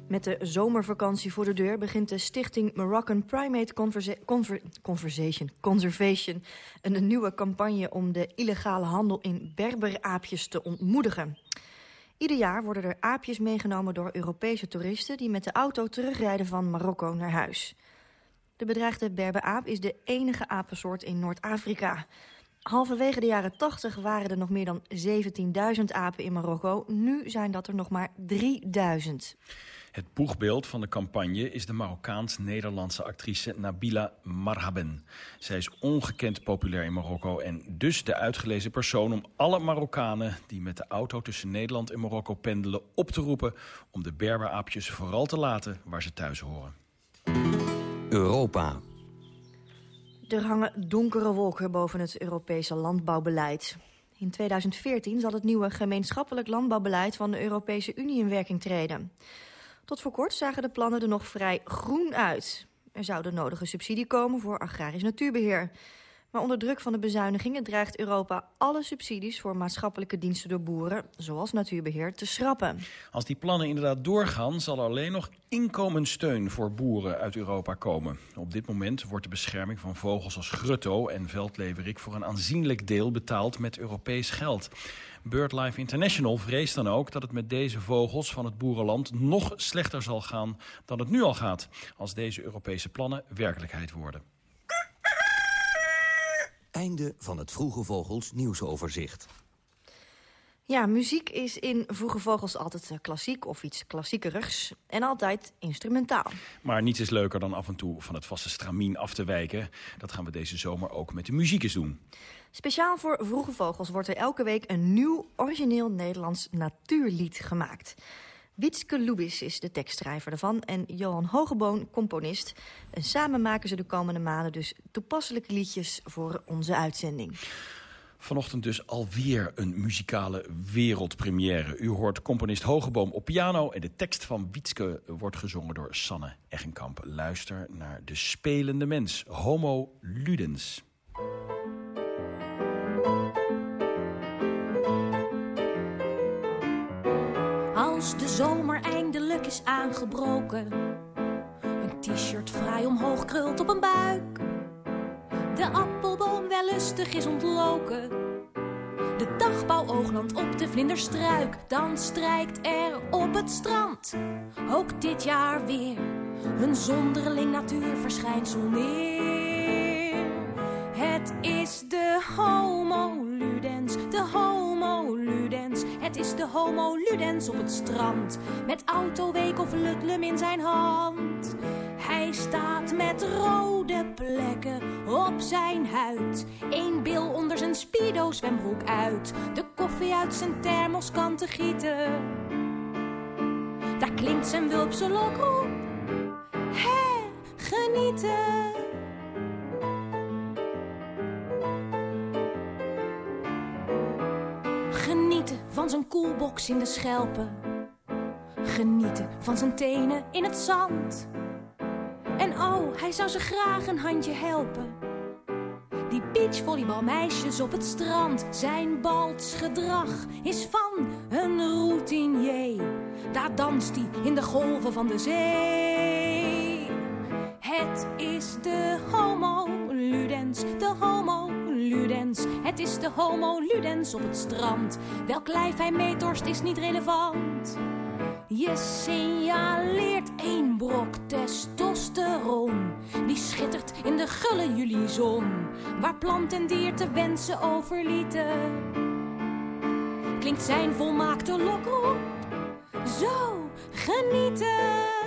Met de zomervakantie voor de deur begint de stichting Moroccan Primate Conversa Conver Conversation, Conservation... een nieuwe campagne om de illegale handel in berberaapjes te ontmoedigen. Ieder jaar worden er aapjes meegenomen door Europese toeristen... die met de auto terugrijden van Marokko naar huis. De bedreigde berberaap is de enige apensoort in Noord-Afrika. Halverwege de jaren 80 waren er nog meer dan 17.000 apen in Marokko. Nu zijn dat er nog maar 3.000. Het boegbeeld van de campagne is de Marokkaans-Nederlandse actrice Nabila Marhaben. Zij is ongekend populair in Marokko en dus de uitgelezen persoon om alle Marokkanen die met de auto tussen Nederland en Marokko pendelen op te roepen om de berberaapjes vooral te laten waar ze thuis horen. Europa. Er hangen donkere wolken boven het Europese landbouwbeleid. In 2014 zal het nieuwe gemeenschappelijk landbouwbeleid van de Europese Unie in werking treden. Tot voor kort zagen de plannen er nog vrij groen uit. Er zou de nodige subsidie komen voor agrarisch natuurbeheer. Maar onder druk van de bezuinigingen dreigt Europa alle subsidies voor maatschappelijke diensten door boeren, zoals natuurbeheer, te schrappen. Als die plannen inderdaad doorgaan, zal er alleen nog inkomenssteun voor boeren uit Europa komen. Op dit moment wordt de bescherming van vogels als grutto en veldleverik voor een aanzienlijk deel betaald met Europees geld. BirdLife International vreest dan ook dat het met deze vogels van het boerenland nog slechter zal gaan dan het nu al gaat, als deze Europese plannen werkelijkheid worden. Einde van het Vroege Vogels nieuwsoverzicht. Ja, muziek is in Vroege Vogels altijd eh, klassiek of iets klassiekerigs. En altijd instrumentaal. Maar niets is leuker dan af en toe van het vaste stramien af te wijken. Dat gaan we deze zomer ook met de muziek eens doen. Speciaal voor Vroege Vogels wordt er elke week een nieuw origineel Nederlands natuurlied gemaakt. Witske Lubis is de tekstschrijver ervan en Johan Hogeboon componist. En samen maken ze de komende maanden dus toepasselijke liedjes voor onze uitzending. Vanochtend dus alweer een muzikale wereldpremière. U hoort componist Hogeboom op piano en de tekst van Wietske wordt gezongen door Sanne Eggenkamp. Luister naar De Spelende Mens, Homo Ludens. Als de zomer eindelijk is aangebroken, een t-shirt vrij omhoog krult op een buik de appelboom wel lustig is ontloken. De dagbouwoogland op de vlinderstruik, dan strijkt er op het strand. Ook dit jaar weer een zonderling natuurverschijnsel neer. Het is de homo Is de homo ludens op het strand, met autoweek of lutlum in zijn hand. Hij staat met rode plekken op zijn huid. Eén bil onder zijn speedo zwembroek uit. De koffie uit zijn thermos kan te gieten. Daar klinkt zijn wulpse lokroep. Hé, genieten. Genieten van zijn koelbox in de schelpen. Genieten van zijn tenen in het zand. En oh, hij zou ze graag een handje helpen. Die beachvolleybalmeisjes op het strand, zijn balts gedrag is van een routinier. Daar danst hij in de golven van de zee. Het is de homo ludens, de homo ludens. Het is de homo ludens op het strand. Welk lijf hij meetorst is niet relevant. Je signaleert één brok testosteron. Die schittert in de gulle julizon. Waar plant en dier te wensen overlieten. Klinkt zijn volmaakte lokroep. Zo, genieten.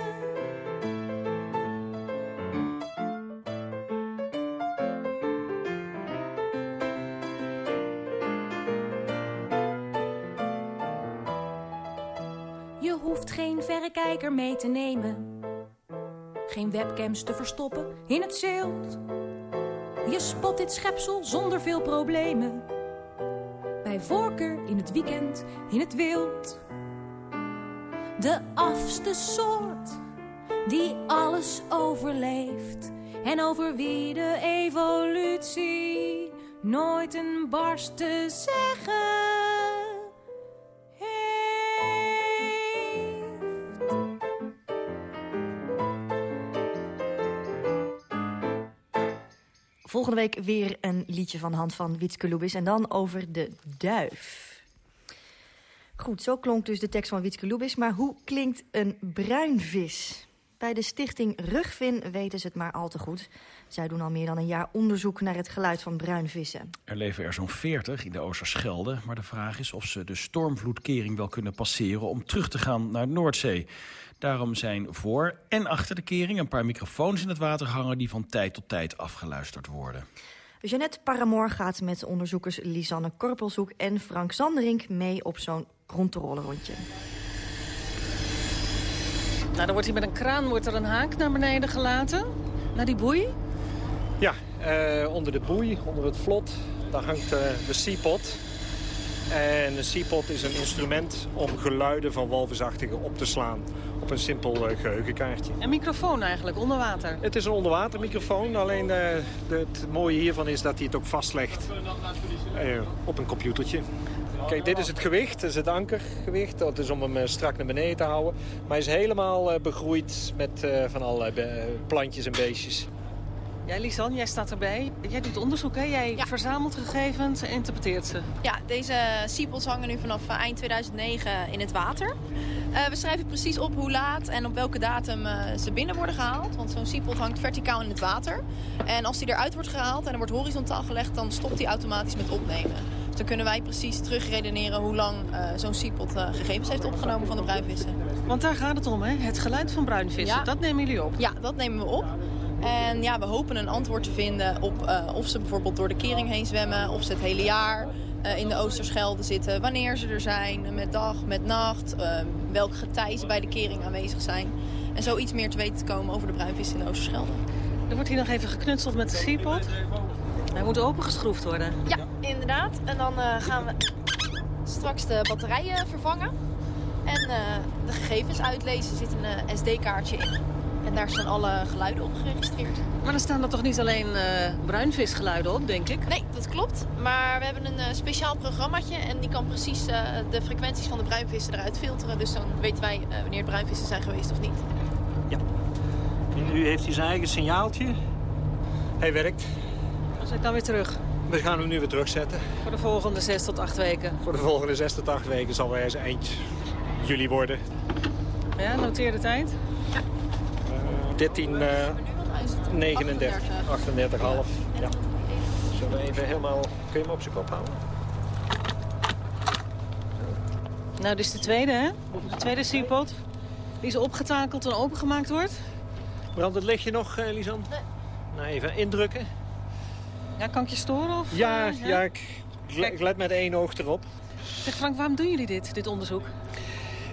Mee te nemen. Geen webcams te verstoppen in het zilt. Je spot dit schepsel zonder veel problemen. Bij voorkeur in het weekend, in het wild. De afste soort die alles overleeft. En over wie de evolutie nooit een barst te zeggen. Volgende week weer een liedje van de hand van Witske Lubis. En dan over de duif. Goed, zo klonk dus de tekst van Witske Lubis. Maar hoe klinkt een bruinvis? Bij de stichting Rugvin weten ze het maar al te goed. Zij doen al meer dan een jaar onderzoek naar het geluid van bruinvissen. Er leven er zo'n 40 in de Oosterschelde. Maar de vraag is of ze de stormvloedkering wel kunnen passeren... om terug te gaan naar Noordzee. Daarom zijn voor en achter de kering een paar microfoons in het water hangen... die van tijd tot tijd afgeluisterd worden. Jeannette Paramoor gaat met onderzoekers Lisanne Korpelzoek en Frank Zanderink mee op zo'n controlerondje. Nou, dan wordt hier met een kraan wordt er een haak naar beneden gelaten. Naar die boei? Ja, eh, onder de boei, onder het vlot, daar hangt uh, de seapot. En een seapot is een instrument om geluiden van walvisachtigen op te slaan op een simpel uh, geheugenkaartje. Een microfoon eigenlijk, onder water? Het is een onderwatermicrofoon, alleen uh, het mooie hiervan is dat hij het ook vastlegt uh, op een computertje. Kijk, dit is het gewicht, dit is het ankergewicht. Dat is om hem strak naar beneden te houden. Maar hij is helemaal begroeid met van allerlei plantjes en beestjes. Ja, Lisan, jij staat erbij. Jij doet onderzoek, hè? Jij verzamelt gegevens en interpreteert ze. Ja, deze siepels hangen nu vanaf eh, eind 2009 in het water. Uh, we schrijven precies op hoe laat en op welke datum uh, ze binnen worden gehaald. Want zo'n siepel hangt verticaal in het water. En als die eruit wordt gehaald en er wordt horizontaal gelegd... dan stopt die automatisch met opnemen. Dus dan kunnen wij precies terugredeneren hoe lang uh, zo'n siepot gegevens heeft opgenomen van de bruinvissen. Want daar gaat het om, hè? Het geluid van bruinvissen. Dat nemen jullie op? Ja, dat nemen we op. En ja, we hopen een antwoord te vinden op uh, of ze bijvoorbeeld door de kering heen zwemmen... of ze het hele jaar uh, in de Oosterschelde zitten, wanneer ze er zijn, met dag, met nacht... Uh, welk getij ze bij de kering aanwezig zijn. En zo iets meer te weten te komen over de bruinvis in de Oosterschelde. Er wordt hier nog even geknutseld met de sierpot. Hij moet opengeschroefd worden. Ja, inderdaad. En dan gaan we straks de batterijen vervangen. En de gegevens uitlezen. Er zit een SD-kaartje in. En daar staan alle geluiden op geregistreerd. Maar dan staan er toch niet alleen uh, bruinvisgeluiden op, denk ik? Nee, dat klopt. Maar we hebben een uh, speciaal programmaatje en die kan precies uh, de frequenties van de bruinvissen eruit filteren. Dus dan weten wij wanneer het bruinvissen zijn geweest of niet. Ja. En nu heeft hij zijn eigen signaaltje. Hij werkt. Dan zit dan weer terug. We gaan hem nu weer terugzetten. Voor de volgende zes tot acht weken? Voor de volgende zes tot acht weken zal hij eens eind juli worden. Ja, noteer de tijd. 13, uh, 39, 38, half. Ja. Zullen we even helemaal... Kun je hem op zijn kop houden? Nou, dit is de tweede, hè? De tweede sierpot. Die is opgetakeld en opengemaakt wordt. Brandt het lichtje nog, uh, Lisan? Nee. Nou, even indrukken. Ja, kan ik je storen? Of, ja, uh, ja? ja ik, ik let met één oog erop. Zeg Frank, waarom doen jullie dit, dit onderzoek?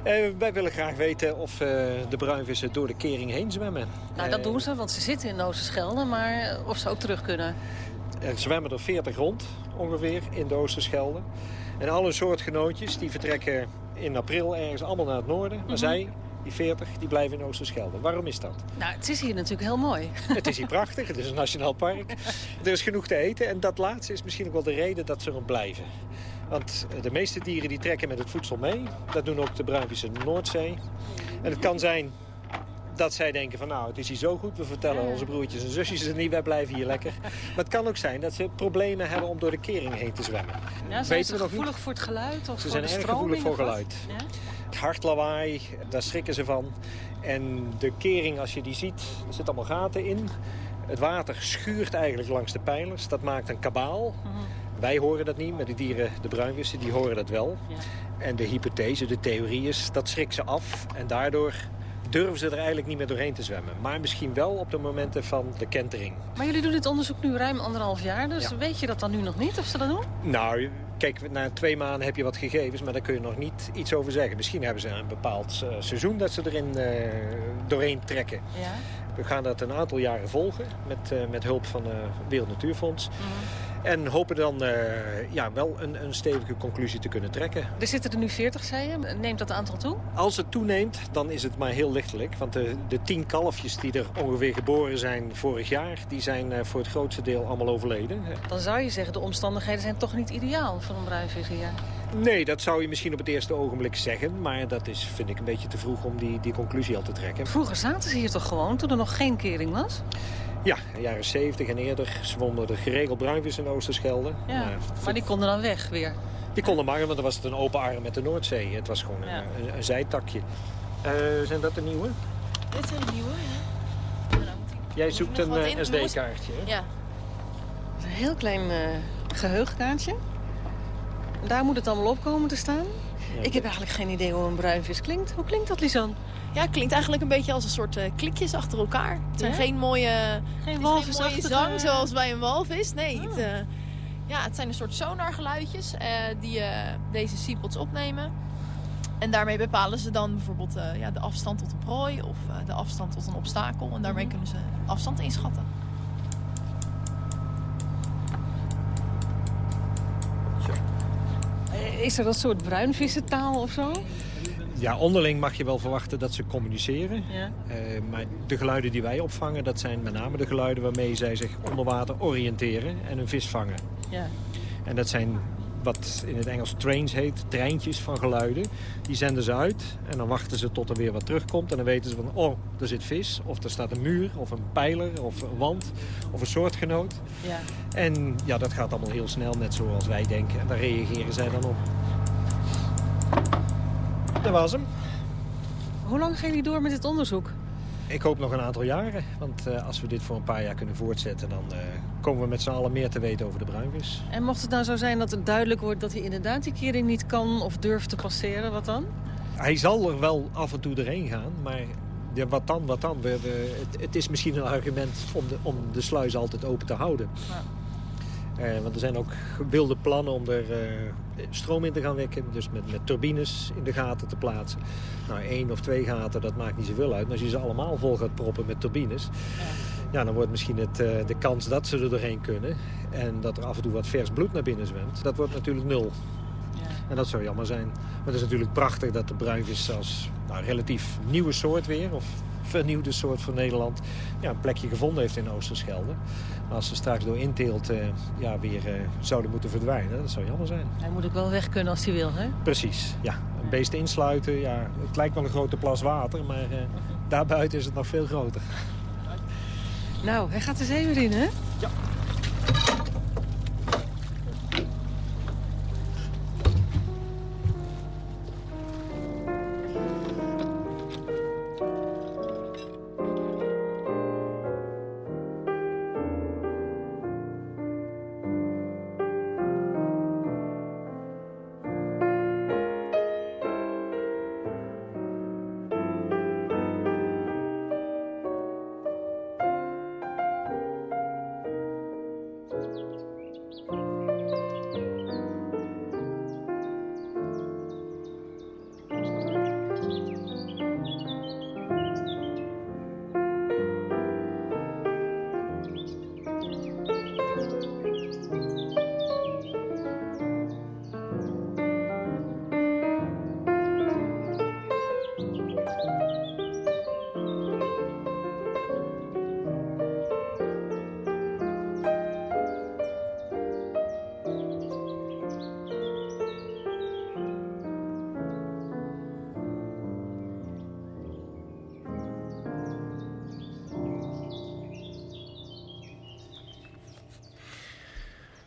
Uh, wij willen graag weten of uh, de bruinvissen door de kering heen zwemmen. Nou, dat uh, doen ze, want ze zitten in Oosterschelde, maar of ze ook terug kunnen. Er zwemmen er 40 rond, ongeveer, in de Oosterschelde. En alle soortgenootjes, die vertrekken in april ergens allemaal naar het noorden. Maar mm -hmm. zij, die 40, die blijven in Oosterschelde. Waarom is dat? Nou, het is hier natuurlijk heel mooi. [LAUGHS] Het is hier prachtig, het is een nationaal park. [LAUGHS] Er is genoeg te eten en dat laatste is misschien ook wel de reden dat ze er blijven. Want de meeste dieren die trekken met het voedsel mee. Dat doen ook de bruinvissen Noordzee. En het kan zijn dat zij denken van nou, het is hier zo goed. We vertellen onze broertjes en zusjes het niet, wij blijven hier lekker. Maar het kan ook zijn dat ze problemen hebben om door de kering heen te zwemmen. Ja, zijn ze gevoelig niet? voor het geluid? Of ze voor zijn de erg gevoelig voor geluid. Ja? Het hartlawaai, daar schrikken ze van. En de kering, als je die ziet, er zitten allemaal gaten in. Het water schuurt eigenlijk langs de pijlers. Dat maakt een kabaal. Mm -hmm. Wij horen dat niet, maar de dieren, de bruinvissen, die horen dat wel. Ja. En de hypothese, de theorie is, dat schrikt ze af. En daardoor durven ze er eigenlijk niet meer doorheen te zwemmen. Maar misschien wel op de momenten van de kentering. Maar jullie doen dit onderzoek nu ruim anderhalf jaar. Dus ja. weet je dat dan nu nog niet, of ze dat doen? Nou, kijk, na twee maanden heb je wat gegevens. Maar daar kun je nog niet iets over zeggen. Misschien hebben ze een bepaald uh, seizoen dat ze erin uh, doorheen trekken. Ja. We gaan dat een aantal jaren volgen. Met, uh, met hulp van het Wereld Natuurfonds. Mm -hmm. En hopen dan uh, ja, wel een, een, stevige conclusie te kunnen trekken. Er zitten er nu 40, zei je. Neemt dat aantal toe? Als het toeneemt, dan is het maar heel lichtelijk. Want de, de tien kalfjes die er ongeveer geboren zijn vorig jaar... die zijn uh, voor het grootste deel allemaal overleden. Dan zou je zeggen, de omstandigheden zijn toch niet ideaal voor een bruinvis hier? Nee, dat zou je misschien op het eerste ogenblik zeggen. Maar dat is, vind ik, een beetje te vroeg om die, die conclusie al te trekken. Vroeger zaten ze hier toch gewoon, toen er nog geen kering was? Ja, in de jaren 70 en eerder zwommen er geregeld bruinvis in Oosterschelde. Ja, maar, maar die konden dan weg weer? Die konden maar, want dan was het een open arm met de Noordzee. Het was gewoon ja. een, een, een, zijtakje. Uh, zijn dat de nieuwe? Dit zijn de nieuwe, ja. Nou, Jij zoekt een uh, SD-kaartje, Ja. Dat is een heel klein uh, geheugenkaartje. En daar moet het allemaal op komen te staan. Ja, ik heb eigenlijk geen idee hoe een bruinvis klinkt. Hoe klinkt dat, Lisan? Ja, klinkt eigenlijk een beetje als een soort uh, klikjes achter elkaar. Het zijn ja? geen mooie, geen walvis geen mooie zang zoals bij een walvis. Nee, oh. het, uh, ja, het zijn een soort sonargeluidjes uh, die deze seapods opnemen. En daarmee bepalen ze dan bijvoorbeeld ja, de afstand tot een prooi of de afstand tot een obstakel. En daarmee mm -hmm. kunnen ze afstand inschatten. Is er een soort bruinvissentaal of zo? Ja, onderling mag je wel verwachten dat ze communiceren. Ja. Uh, maar de geluiden die wij opvangen, dat zijn met name de geluiden waarmee zij zich onder water oriënteren en een vis vangen. Ja. En dat zijn wat in het Engels trains heet, treintjes van geluiden. Die zenden ze uit en dan wachten ze tot er weer wat terugkomt. En dan weten ze van, oh, er zit vis, of er staat een muur, of een pijler, of een wand, of een soortgenoot. Ja. En ja, dat gaat allemaal heel snel, net zoals wij denken. En daar reageren zij dan op. Dat was hem. Hoe lang gaan jullie door met dit onderzoek? Ik hoop nog een aantal jaren. Want uh, als we dit voor een paar jaar kunnen voortzetten... dan uh, komen we met z'n allen meer te weten over de bruinvis. En mocht het nou zo zijn dat het duidelijk wordt... dat hij inderdaad die kering niet kan of durft te passeren, wat dan? Hij zal er wel af en toe erheen gaan, maar ja, wat dan, wat dan? We, we, het, het, is misschien een argument om de, om de sluis altijd open te houden. Ja. Uh, want er zijn ook wilde plannen om er stroom in te gaan wekken. Dus met, met turbines in de gaten te plaatsen. Nou, één of twee gaten, dat maakt niet zoveel uit. Maar als je ze allemaal vol gaat proppen met turbines... Ja, dan wordt misschien het, de kans dat ze er doorheen kunnen... en dat er af en toe wat vers bloed naar binnen zwemt... dat wordt natuurlijk nul. En dat zou jammer zijn. Maar het is natuurlijk prachtig dat de bruinvis als nou, relatief nieuwe soort weer... of vernieuwde soort van Nederland ja, een plekje gevonden heeft in Oosterschelde. Als ze straks door inteelt uh, ja, weer uh, zouden moeten verdwijnen, dat zou jammer zijn. Hij moet ook wel weg kunnen als hij wil, hè? Precies, ja. Een beest insluiten, ja, het lijkt wel een grote plas water... maar uh, daarbuiten is het nog veel groter. Nou, hij gaat de zee weer in, hè? Ja.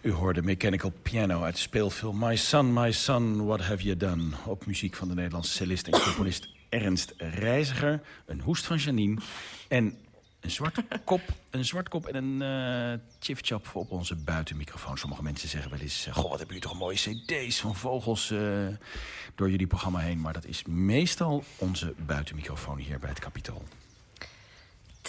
U hoorde Mechanical Piano uit de speelfilm My Son, My Son, What Have You Done? Op muziek van de Nederlandse cellist en componist Ernst Reiziger. Een hoest van Janine. En een zwarte [LAUGHS] kop, een zwart kop en een uh, eh, chipchap op onze buitenmicrofoon. Sommige mensen zeggen wel eens... Eh, goh, wat hebben jullie toch mooie cd's van vogels uh, door jullie programma heen. Maar dat is meestal onze buitenmicrofoon hier bij het Capitool.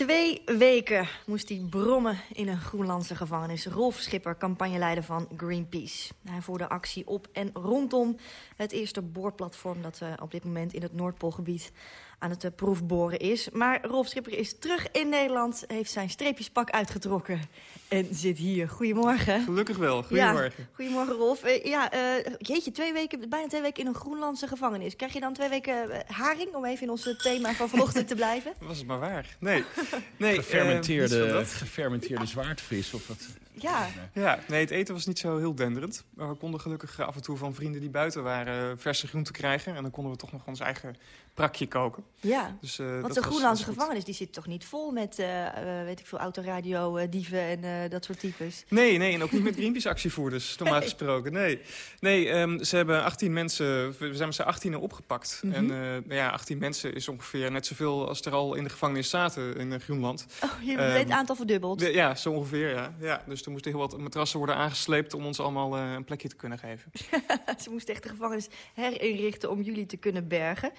Twee weken moest hij brommen in een Groenlandse gevangenis. Rolf Schipper, campagneleider van Greenpeace. Hij voerde actie op en rondom het eerste boorplatform... dat uh, op dit moment in het Noordpoolgebied aan het uh, proefboren is. Maar Rolf Schipper is terug in Nederland, heeft zijn streepjespak uitgetrokken... en zit hier. Goedemorgen. Gelukkig wel. Goedemorgen. Ja, goedemorgen, Rolf. Uh, ja, uh, jeetje, twee weken, bijna twee weken in een Groenlandse gevangenis. Krijg je dan twee weken haring, om even in ons thema van vanochtend te blijven? [LAUGHS] Was het maar waar. Nee. nee gefermenteerde, gefermenteerde zwaardvis of wat? Ja. ja, nee, het eten was niet zo heel denderend. Maar we konden gelukkig af en toe van vrienden die buiten waren verse groenten krijgen. En dan konden we toch nog ons eigen prakje koken. Ja, dus, uh, want de Groenlandse gevangenis die zit toch niet vol met, uh, weet ik veel, autoradio, dieven en dat soort types? Nee, nee, en ook niet met [LAUGHS] Greenpeace-actievoerders, normaal nee. gesproken. Nee, nee um, ze hebben 18 mensen, we zijn met z'n 18 opgepakt. Mm -hmm. En nou ja, 18 mensen is ongeveer net zoveel als er al in de gevangenis zaten in Groenland. Oh, je hebt um, het aantal verdubbeld? De, ja, zo ongeveer, ja. ja. Dus er moesten heel wat matrassen worden aangesleept om ons allemaal een plekje te kunnen geven. [LAUGHS] ze moesten echt de gevangenis herinrichten om jullie te kunnen bergen.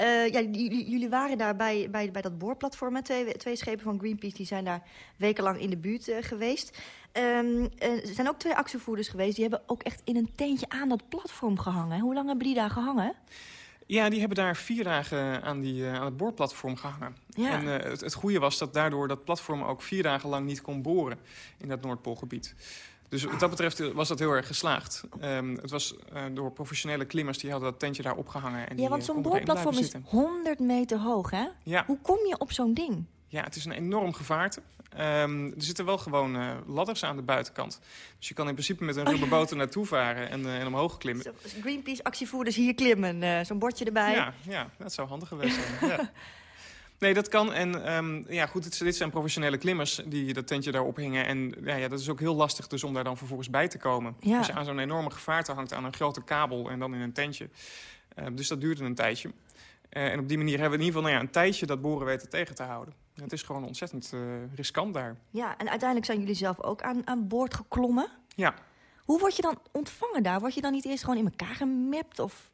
Uh, ja, jullie waren daar bij, bij, dat boorplatform. Twee, twee schepen van Greenpeace die zijn daar wekenlang in de buurt uh, geweest. Er zijn ook twee actievoerders geweest. Die hebben ook echt in een tentje aan dat platform gehangen. Hoe lang hebben die daar gehangen? Ja, die hebben daar vier dagen aan, die, uh, aan het boorplatform gehangen. Ja. En het, het goede was dat daardoor dat platform ook vier dagen lang niet kon boren in dat Noordpoolgebied. Dus wat dat betreft was dat heel erg geslaagd. Um, het was uh, door professionele klimmers die hadden dat tentje daar opgehangen. En ja, want zo'n boorplatform is 100 meter hoog, hè? Ja. Hoe kom je op zo'n ding? Ja, het is een enorm gevaarte. Um, er zitten wel gewoon uh, ladders aan de buitenkant. Dus je kan in principe met een rubberboot [LAUGHS] er naartoe varen en, uh, en omhoog klimmen. Greenpeace-actievoerders hier klimmen, uh, zo'n bordje erbij. Ja, ja, dat zou handig geweest zijn. ja. [LAUGHS] Nee, dat kan. En um, ja, goed, dit, dit, zijn professionele klimmers die dat tentje daar ophingen. En ja, ja, dat is ook heel lastig dus om daar dan vervolgens bij te komen. Ja. Als je aan zo'n enorme gevaarte hangt aan een grote kabel en dan in een tentje. Uh, dus dat duurde een tijdje. En op die manier hebben we in ieder geval nou ja, een tijdje dat boren weten tegen te houden. Het is gewoon ontzettend uh, riskant daar. Ja, en uiteindelijk zijn jullie zelf ook aan, aan boord geklommen. Ja. Hoe word je dan ontvangen daar? Word je dan niet eerst gewoon in elkaar gemapt? Of...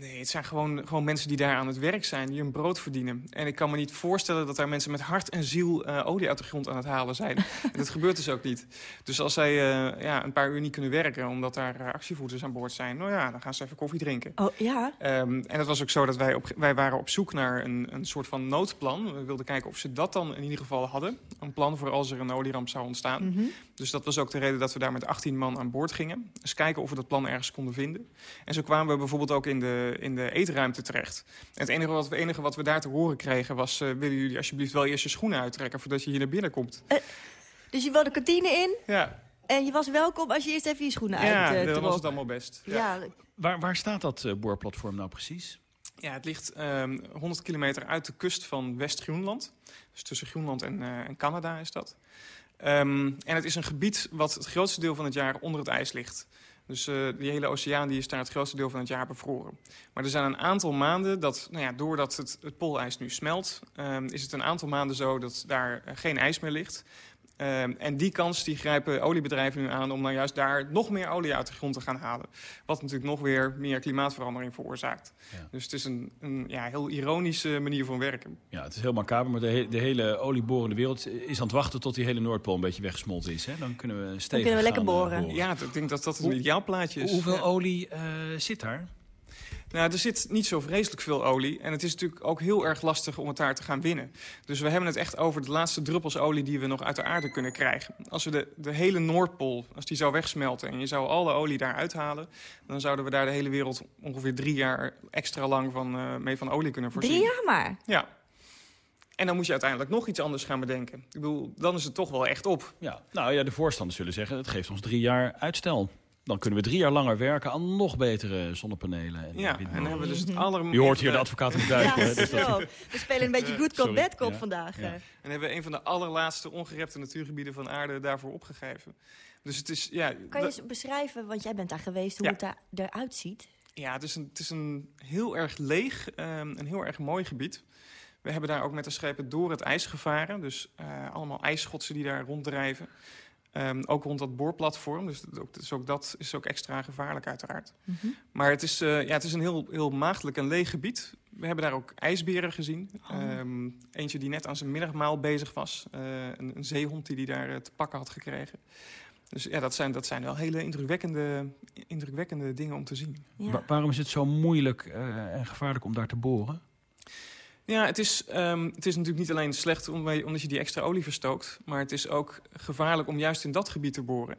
Nee, het zijn gewoon, gewoon mensen die daar aan het werk zijn, die hun brood verdienen. En ik kan me niet voorstellen dat daar mensen met hart en ziel uh, olie uit de grond aan het halen zijn. [LAUGHS] dat gebeurt dus ook niet. Dus als zij uh, ja, een paar uur niet kunnen werken, omdat daar uh, actievoerders aan boord zijn... nou ja, dan gaan ze even koffie drinken. Oh, ja? Um, en het was ook zo dat wij, op, wij waren op zoek naar een, een soort van noodplan. We wilden kijken of ze dat dan in ieder geval hadden. Een plan voor als er een olieramp zou ontstaan. Mm -hmm. Dus dat was ook de reden dat we daar met 18 man aan boord gingen. Dus kijken of we dat plan ergens konden vinden. En zo kwamen we bijvoorbeeld ook in de, in de eetruimte terecht. En het enige wat, we, enige wat we daar te horen kregen was... Uh, willen jullie alsjeblieft wel eerst je schoenen uittrekken... voordat je hier naar binnen komt? Uh, dus je wilde de kantine in? Ja. En je was welkom als je eerst even je schoenen ja, uit uh, Ja, dan was het allemaal best. Ja. ja. Waar, waar staat dat uh, boorplatform nou precies? Ja, het ligt um, 100 kilometer uit de kust van West-Groenland. Dus tussen Groenland en, en Canada is dat. Um, en het is een gebied wat het grootste deel van het jaar onder het ijs ligt. Dus uh, die hele oceaan die is daar het grootste deel van het jaar bevroren. Maar er zijn een aantal maanden dat, nou ja, doordat het, het poolijs nu smelt... Um, is het een aantal maanden zo dat daar uh, geen ijs meer ligt. Um, en die kans die grijpen oliebedrijven nu aan om nou juist daar nog meer olie uit de grond te gaan halen. Wat natuurlijk nog weer meer klimaatverandering veroorzaakt. Ja. Dus het is een, een ja, heel ironische manier van werken. Ja, het is heel macaber, maar de, he de hele olieborende wereld is aan het wachten tot die hele Noordpool een beetje weggesmolten is. Hè? Dan kunnen we stevig Dan kunnen we lekker gaan, boren. Boren. Ja, ik denk dat dat een ideaal plaatje is. Hoeveel ja. olie uh, zit daar? Nou, er zit niet zo vreselijk veel olie. En het is natuurlijk ook heel erg lastig om het daar te gaan winnen. Dus we hebben het echt over de laatste druppels olie die we nog uit de aarde kunnen krijgen. Als we de, de hele Noordpool, als die zou wegsmelten en je zou alle olie daar uithalen... dan zouden we daar de hele wereld ongeveer drie jaar extra lang van, uh, mee van olie kunnen voorzien. Drie jaar maar? Ja. En dan moet je uiteindelijk nog iets anders gaan bedenken. Ik bedoel, dan is het toch wel echt op. Ja, nou ja, de voorstanders zullen zeggen, het geeft ons drie jaar uitstel. Dan kunnen we drie jaar langer werken aan nog betere zonnepanelen. En ja, en dan hebben we dus het aller... Je hoort hier de advocaat in de. [LAUGHS] Ja, dus dat... We spelen een beetje good cop, bad cop ja. vandaag. Ja. En hebben we een van de allerlaatste ongerepte natuurgebieden van aarde daarvoor opgegeven. Dus het is, ja... Kan je eens beschrijven, want jij bent daar geweest, hoe ja. het daar eruit ziet? Ja, het is een, het is een heel erg leeg, um, een heel erg mooi gebied. We hebben daar ook met de schepen door het ijs gevaren. Dus uh, allemaal ijsschotsen die daar ronddrijven. Um, ook rond dat boorplatform, dus, ook, dus ook dat is ook extra gevaarlijk uiteraard. Mm -hmm. Maar het is, uh, ja, het is een heel, heel maagdelijk en leeg gebied. We hebben daar ook ijsberen gezien. Oh. Um, eentje die net aan zijn middagmaal bezig was. Uh, een, een, zeehond die die daar uh, te pakken had gekregen. Dus ja, dat zijn, dat zijn wel hele indrukwekkende, indrukwekkende dingen om te zien. Ja. Wa waarom is het zo moeilijk en gevaarlijk om daar te boren? Ja, het is, um, het is natuurlijk niet alleen slecht omdat je die extra olie verstookt... maar het is ook gevaarlijk om juist in dat gebied te boren.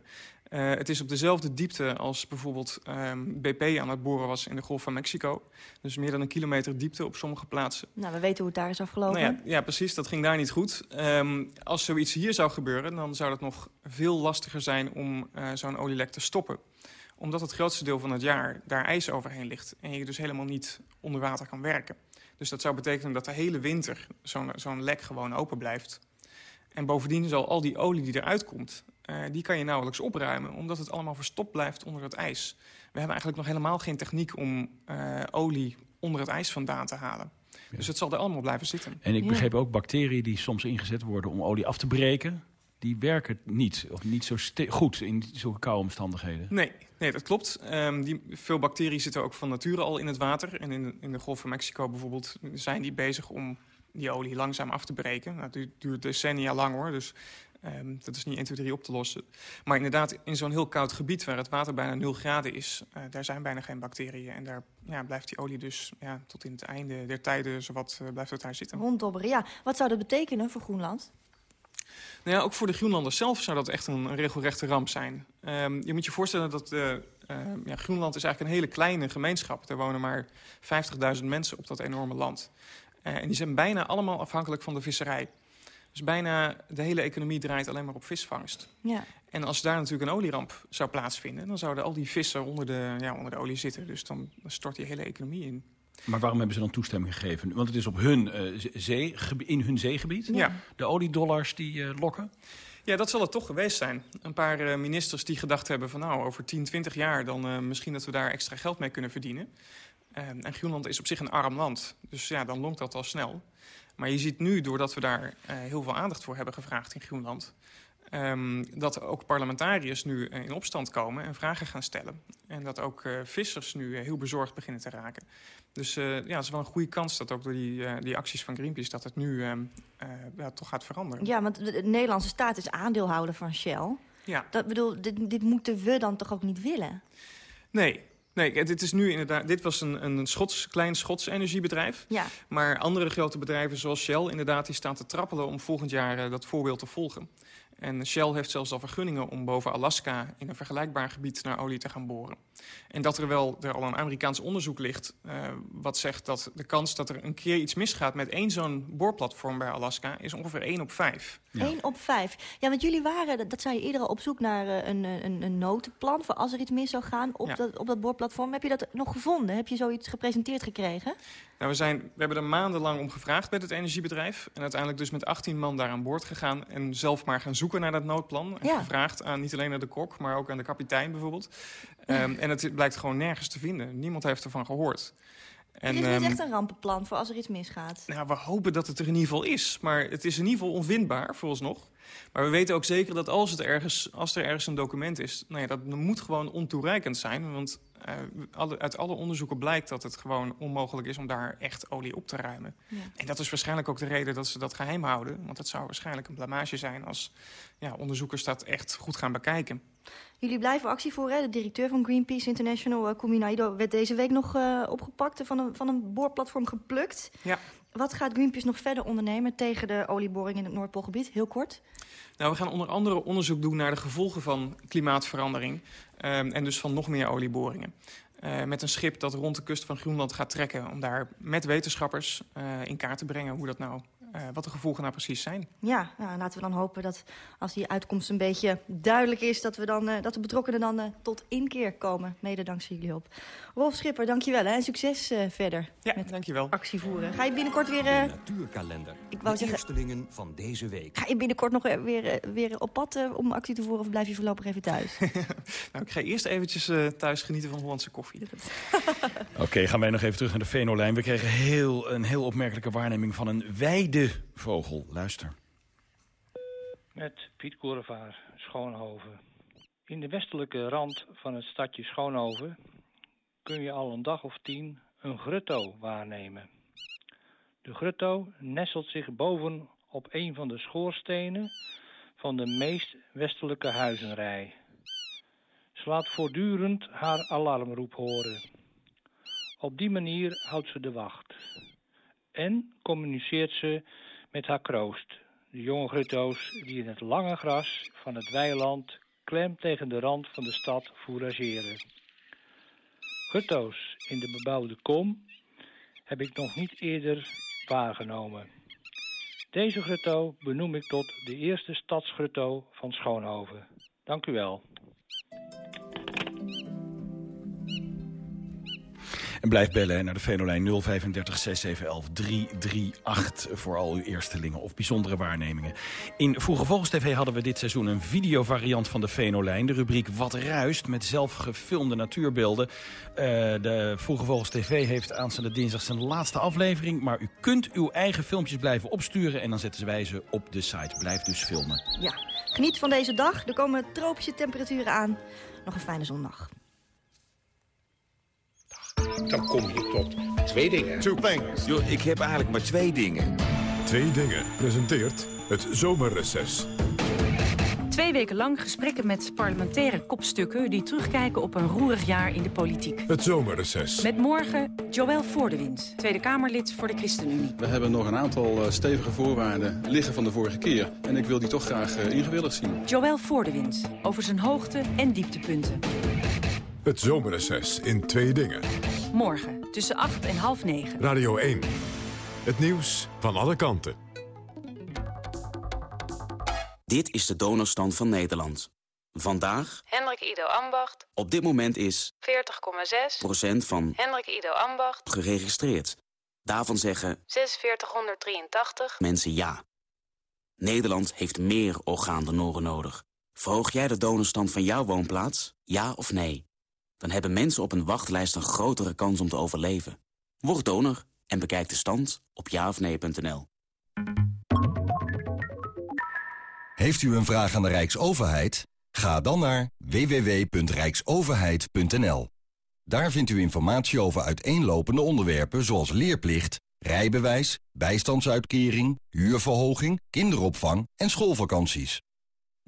Uh, het is op dezelfde diepte als bijvoorbeeld um, BP aan het boren was in de Golf van Mexico. Dus meer dan een kilometer diepte op sommige plaatsen. Nou, we weten hoe het daar is afgelopen. Nou ja, ja, precies. Dat ging daar niet goed. Um, als zoiets hier zou gebeuren, dan zou het nog veel lastiger zijn om uh, zo'n olielek te stoppen omdat het grootste deel van het jaar daar ijs overheen ligt... en je dus helemaal niet onder water kan werken. Dus dat zou betekenen dat de hele winter zo'n zo'n lek gewoon open blijft. En bovendien zal al die olie die eruit komt, uh, die kan je nauwelijks opruimen... omdat het allemaal verstopt blijft onder het ijs. We hebben eigenlijk nog helemaal geen techniek om uh, olie onder het ijs vandaan te halen. Ja. Dus het zal er allemaal blijven zitten. En ik begreep ja. ook bacteriën die soms ingezet worden om olie af te breken... die werken niet, of niet zo goed in zulke koude omstandigheden. Nee, Nee, dat klopt. Um, die, veel bacteriën zitten ook van nature al in het water. En in, in de Golf van Mexico bijvoorbeeld zijn die bezig om die olie langzaam af te breken. Nou, dat duurt decennia lang hoor, dus um, dat is niet 1, 2, 3 op te lossen. Maar inderdaad, in zo'n heel koud gebied waar het water bijna 0 graden is... Uh, daar zijn bijna geen bacteriën. En daar ja, blijft die olie dus ja, tot in het einde der tijden zowat uh, blijft het daar zitten. Ronddobberen, ja. Wat zou dat betekenen voor Groenland? Nou ja, ook voor de Groenlanders zelf zou dat echt een, regelrechte ramp zijn. Um, je moet je voorstellen dat de, uh, ja, Groenland is eigenlijk een hele kleine gemeenschap. Er wonen maar 50.000 mensen op dat enorme land. Uh, en die zijn bijna allemaal afhankelijk van de visserij. Dus bijna de hele economie draait alleen maar op visvangst. Ja. En als daar natuurlijk een olieramp zou plaatsvinden... dan zouden al die vissen onder de, ja, onder de olie zitten. Dus dan stort die hele economie in. Maar waarom hebben ze dan toestemming gegeven? Want het is op hun, uh, zee, in hun zeegebied. Ja. De oliedollars die uh, lokken. Ja, dat zal het toch geweest zijn. Een paar uh, ministers die gedacht hebben van... nou, over 10, 20 jaar dan uh, misschien dat we daar extra geld mee kunnen verdienen. Uh, en Groenland is op zich een arm land. Dus ja, dan lonkt dat al snel. Maar je ziet nu, doordat we daar heel veel aandacht voor hebben gevraagd in Groenland... Um, dat ook parlementariërs nu in opstand komen en vragen gaan stellen. En dat ook uh, vissers nu uh, heel bezorgd beginnen te raken. Dus uh, ja, het is wel een goede kans dat ook door die, die acties van Greenpeace... dat het nu ehm, ja, toch gaat veranderen. Ja, want de, de Nederlandse staat is aandeelhouder van Shell. Ja. Dat bedoel, dit, dit moeten we dan toch ook niet willen? Nee, Nee, dit, is nu inderdaad, dit was een, een Schots, klein Schots energiebedrijf. Ja. Maar andere grote bedrijven zoals Shell inderdaad, die staan te trappelen om volgend jaar uh, dat voorbeeld te volgen. En Shell heeft zelfs al vergunningen om boven Alaska in een vergelijkbaar gebied naar olie te gaan boren. En dat er wel er al een Amerikaans onderzoek ligt... Uh, wat zegt dat de kans dat er een keer iets misgaat... met één zo'n boorplatform bij Alaska is ongeveer 1 op 5. Ja. 1 op 5. Ja, want jullie waren, dat zei je eerder al, op zoek naar uh, een, een, een notenplan... voor als er iets mis zou gaan op, ja. dat, op dat boorplatform. Heb je dat nog gevonden? Heb je zoiets gepresenteerd gekregen? Nou, we, zijn, we hebben er maandenlang om gevraagd bij het energiebedrijf. En uiteindelijk dus met 18 man daar aan boord gegaan... en zelf maar gaan zoeken naar dat noodplan. En ja. gevraagd aan niet alleen aan de kok, maar ook aan de kapitein bijvoorbeeld. Um, en het blijkt gewoon nergens te vinden. Niemand heeft ervan gehoord. En, het is niet um, echt een rampenplan voor als er iets misgaat. Nou, we hopen dat het er in ieder geval is. Maar het is in ieder geval onvindbaar, vooralsnog. Maar we weten ook zeker dat als, het ergens, als er ergens een document is... Nou ja, dat moet gewoon ontoereikend zijn. Want alle, uit alle onderzoeken blijkt dat het gewoon onmogelijk is... om daar echt olie op te ruimen. Ja. En dat is waarschijnlijk ook de reden dat ze dat geheim houden. Want het zou waarschijnlijk een blamage zijn... als ja, onderzoekers dat echt goed gaan bekijken. Jullie blijven actie voeren. De directeur van Greenpeace International, uh, Kuminaido, werd deze week nog uh, opgepakt... van een, van een boorplatform geplukt. Ja. Wat gaat Greenpeace nog verder ondernemen tegen de olieboring in het Noordpoolgebied? Heel kort. Nou, we gaan onder andere onderzoek doen naar de gevolgen van klimaatverandering... Um, en dus van nog meer olieboringen. Uh, met een schip dat rond de kust van Groenland gaat trekken... om daar met wetenschappers uh, in kaart te brengen hoe dat nou, uh, wat de gevolgen nou precies zijn. Ja, nou, laten we dan hopen dat als die uitkomst een beetje duidelijk is... dat, we dan, dat de betrokkenen dan tot inkeer komen. Mede dankzij jullie hulp. Rolf Schipper, dankjewel hè, en succes verder. Ja, met dankjewel. actie voeren. Ga je binnenkort weer... Natuurkalender. Ik wou de zeggen, eerstelingen van deze week. Ga je binnenkort nog weer, weer op pad om actie te voeren... of blijf je voorlopig even thuis? [LAUGHS] nou, ik ga eerst eventjes uh, thuis genieten van Hollandse koffie. Oké, okay, gaan wij nog even terug naar de Venolijn. We kregen heel, een heel opmerkelijke waarneming van een weidevogel. Luister. Met Piet Koerevaar, Schoonhoven. In de westelijke rand van het stadje Schoonhoven... kun je al een dag of tien een grutto waarnemen. De grutto nestelt zich boven op een van de schoorstenen... van de meest westelijke huizenrij. Ze laat voortdurend haar alarmroep horen. Op die manier houdt ze de wacht. En communiceert ze met haar kroost, de jonge grutto's die in het lange gras van het weiland klem tegen de rand van de stad fourageren. Grutto's in de bebouwde kom heb ik nog niet eerder waargenomen. Deze grutto benoem ik tot de eerste stadsgrutto van Schoonhoven. Dank u wel. Blijf bellen naar de Venolijn 035 6711 338 voor al uw eerstelingen of bijzondere waarnemingen. In Vroege Vogels TV hadden we dit seizoen een videovariant van de Venolijn. De rubriek Wat ruist met zelf gefilmde natuurbeelden. Uh, de Vroege Vogels TV heeft aanstaande dinsdag zijn laatste aflevering. Maar u kunt uw eigen filmpjes blijven opsturen en dan zetten wij ze op de site. Blijf dus filmen. Ja, geniet van deze dag. Er komen tropische temperaturen aan. Nog een fijne zondag. Dan kom je tot twee dingen. Two things. Yo, ik heb eigenlijk maar twee dingen. Twee dingen presenteert het zomerreces. Twee weken lang gesprekken met parlementaire kopstukken... die terugkijken op een roerig jaar in de politiek. Het zomerreces. Met morgen Joël Voordewind, Tweede Kamerlid voor de ChristenUnie. We hebben nog een aantal uh, stevige voorwaarden liggen van de vorige keer. En ik wil die toch graag uh, ingewilligd zien. Joël Voordewind, over zijn hoogte- en dieptepunten. Het zomerreces in twee dingen. Morgen tussen 8 en half 9. Radio 1. Het nieuws van alle kanten. Dit is de donorstand van Nederland. Vandaag... Hendrik Ido Ambacht. Op dit moment is... 40,6 procent van... Hendrik Ido Ambacht. geregistreerd. Daarvan zeggen... 4683 mensen ja. Nederland heeft meer orgaandonoren nodig. Verhoog jij de donorstand van jouw woonplaats? Ja of nee? Dan hebben mensen op een wachtlijst een grotere kans om te overleven. Word donor en bekijk de stand op jaofnee.nl. Heeft u een vraag aan de Rijksoverheid? Ga dan naar www.rijksoverheid.nl. Daar vindt u informatie over uiteenlopende onderwerpen zoals leerplicht, rijbewijs, bijstandsuitkering, huurverhoging, kinderopvang en schoolvakanties.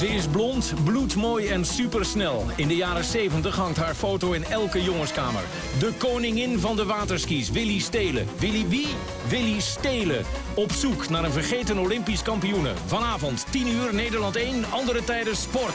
Ze is blond, bloedmooi en supersnel. In de jaren 70 hangt haar foto in elke jongenskamer. De koningin van de waterskis, Willy Stelen. Willy wie? Willy Stelen. Op zoek naar een vergeten Olympisch kampioene. Vanavond 10 uur Nederland 1, andere tijden sport.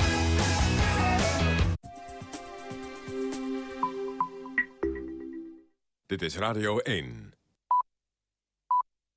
Dit is Radio 1.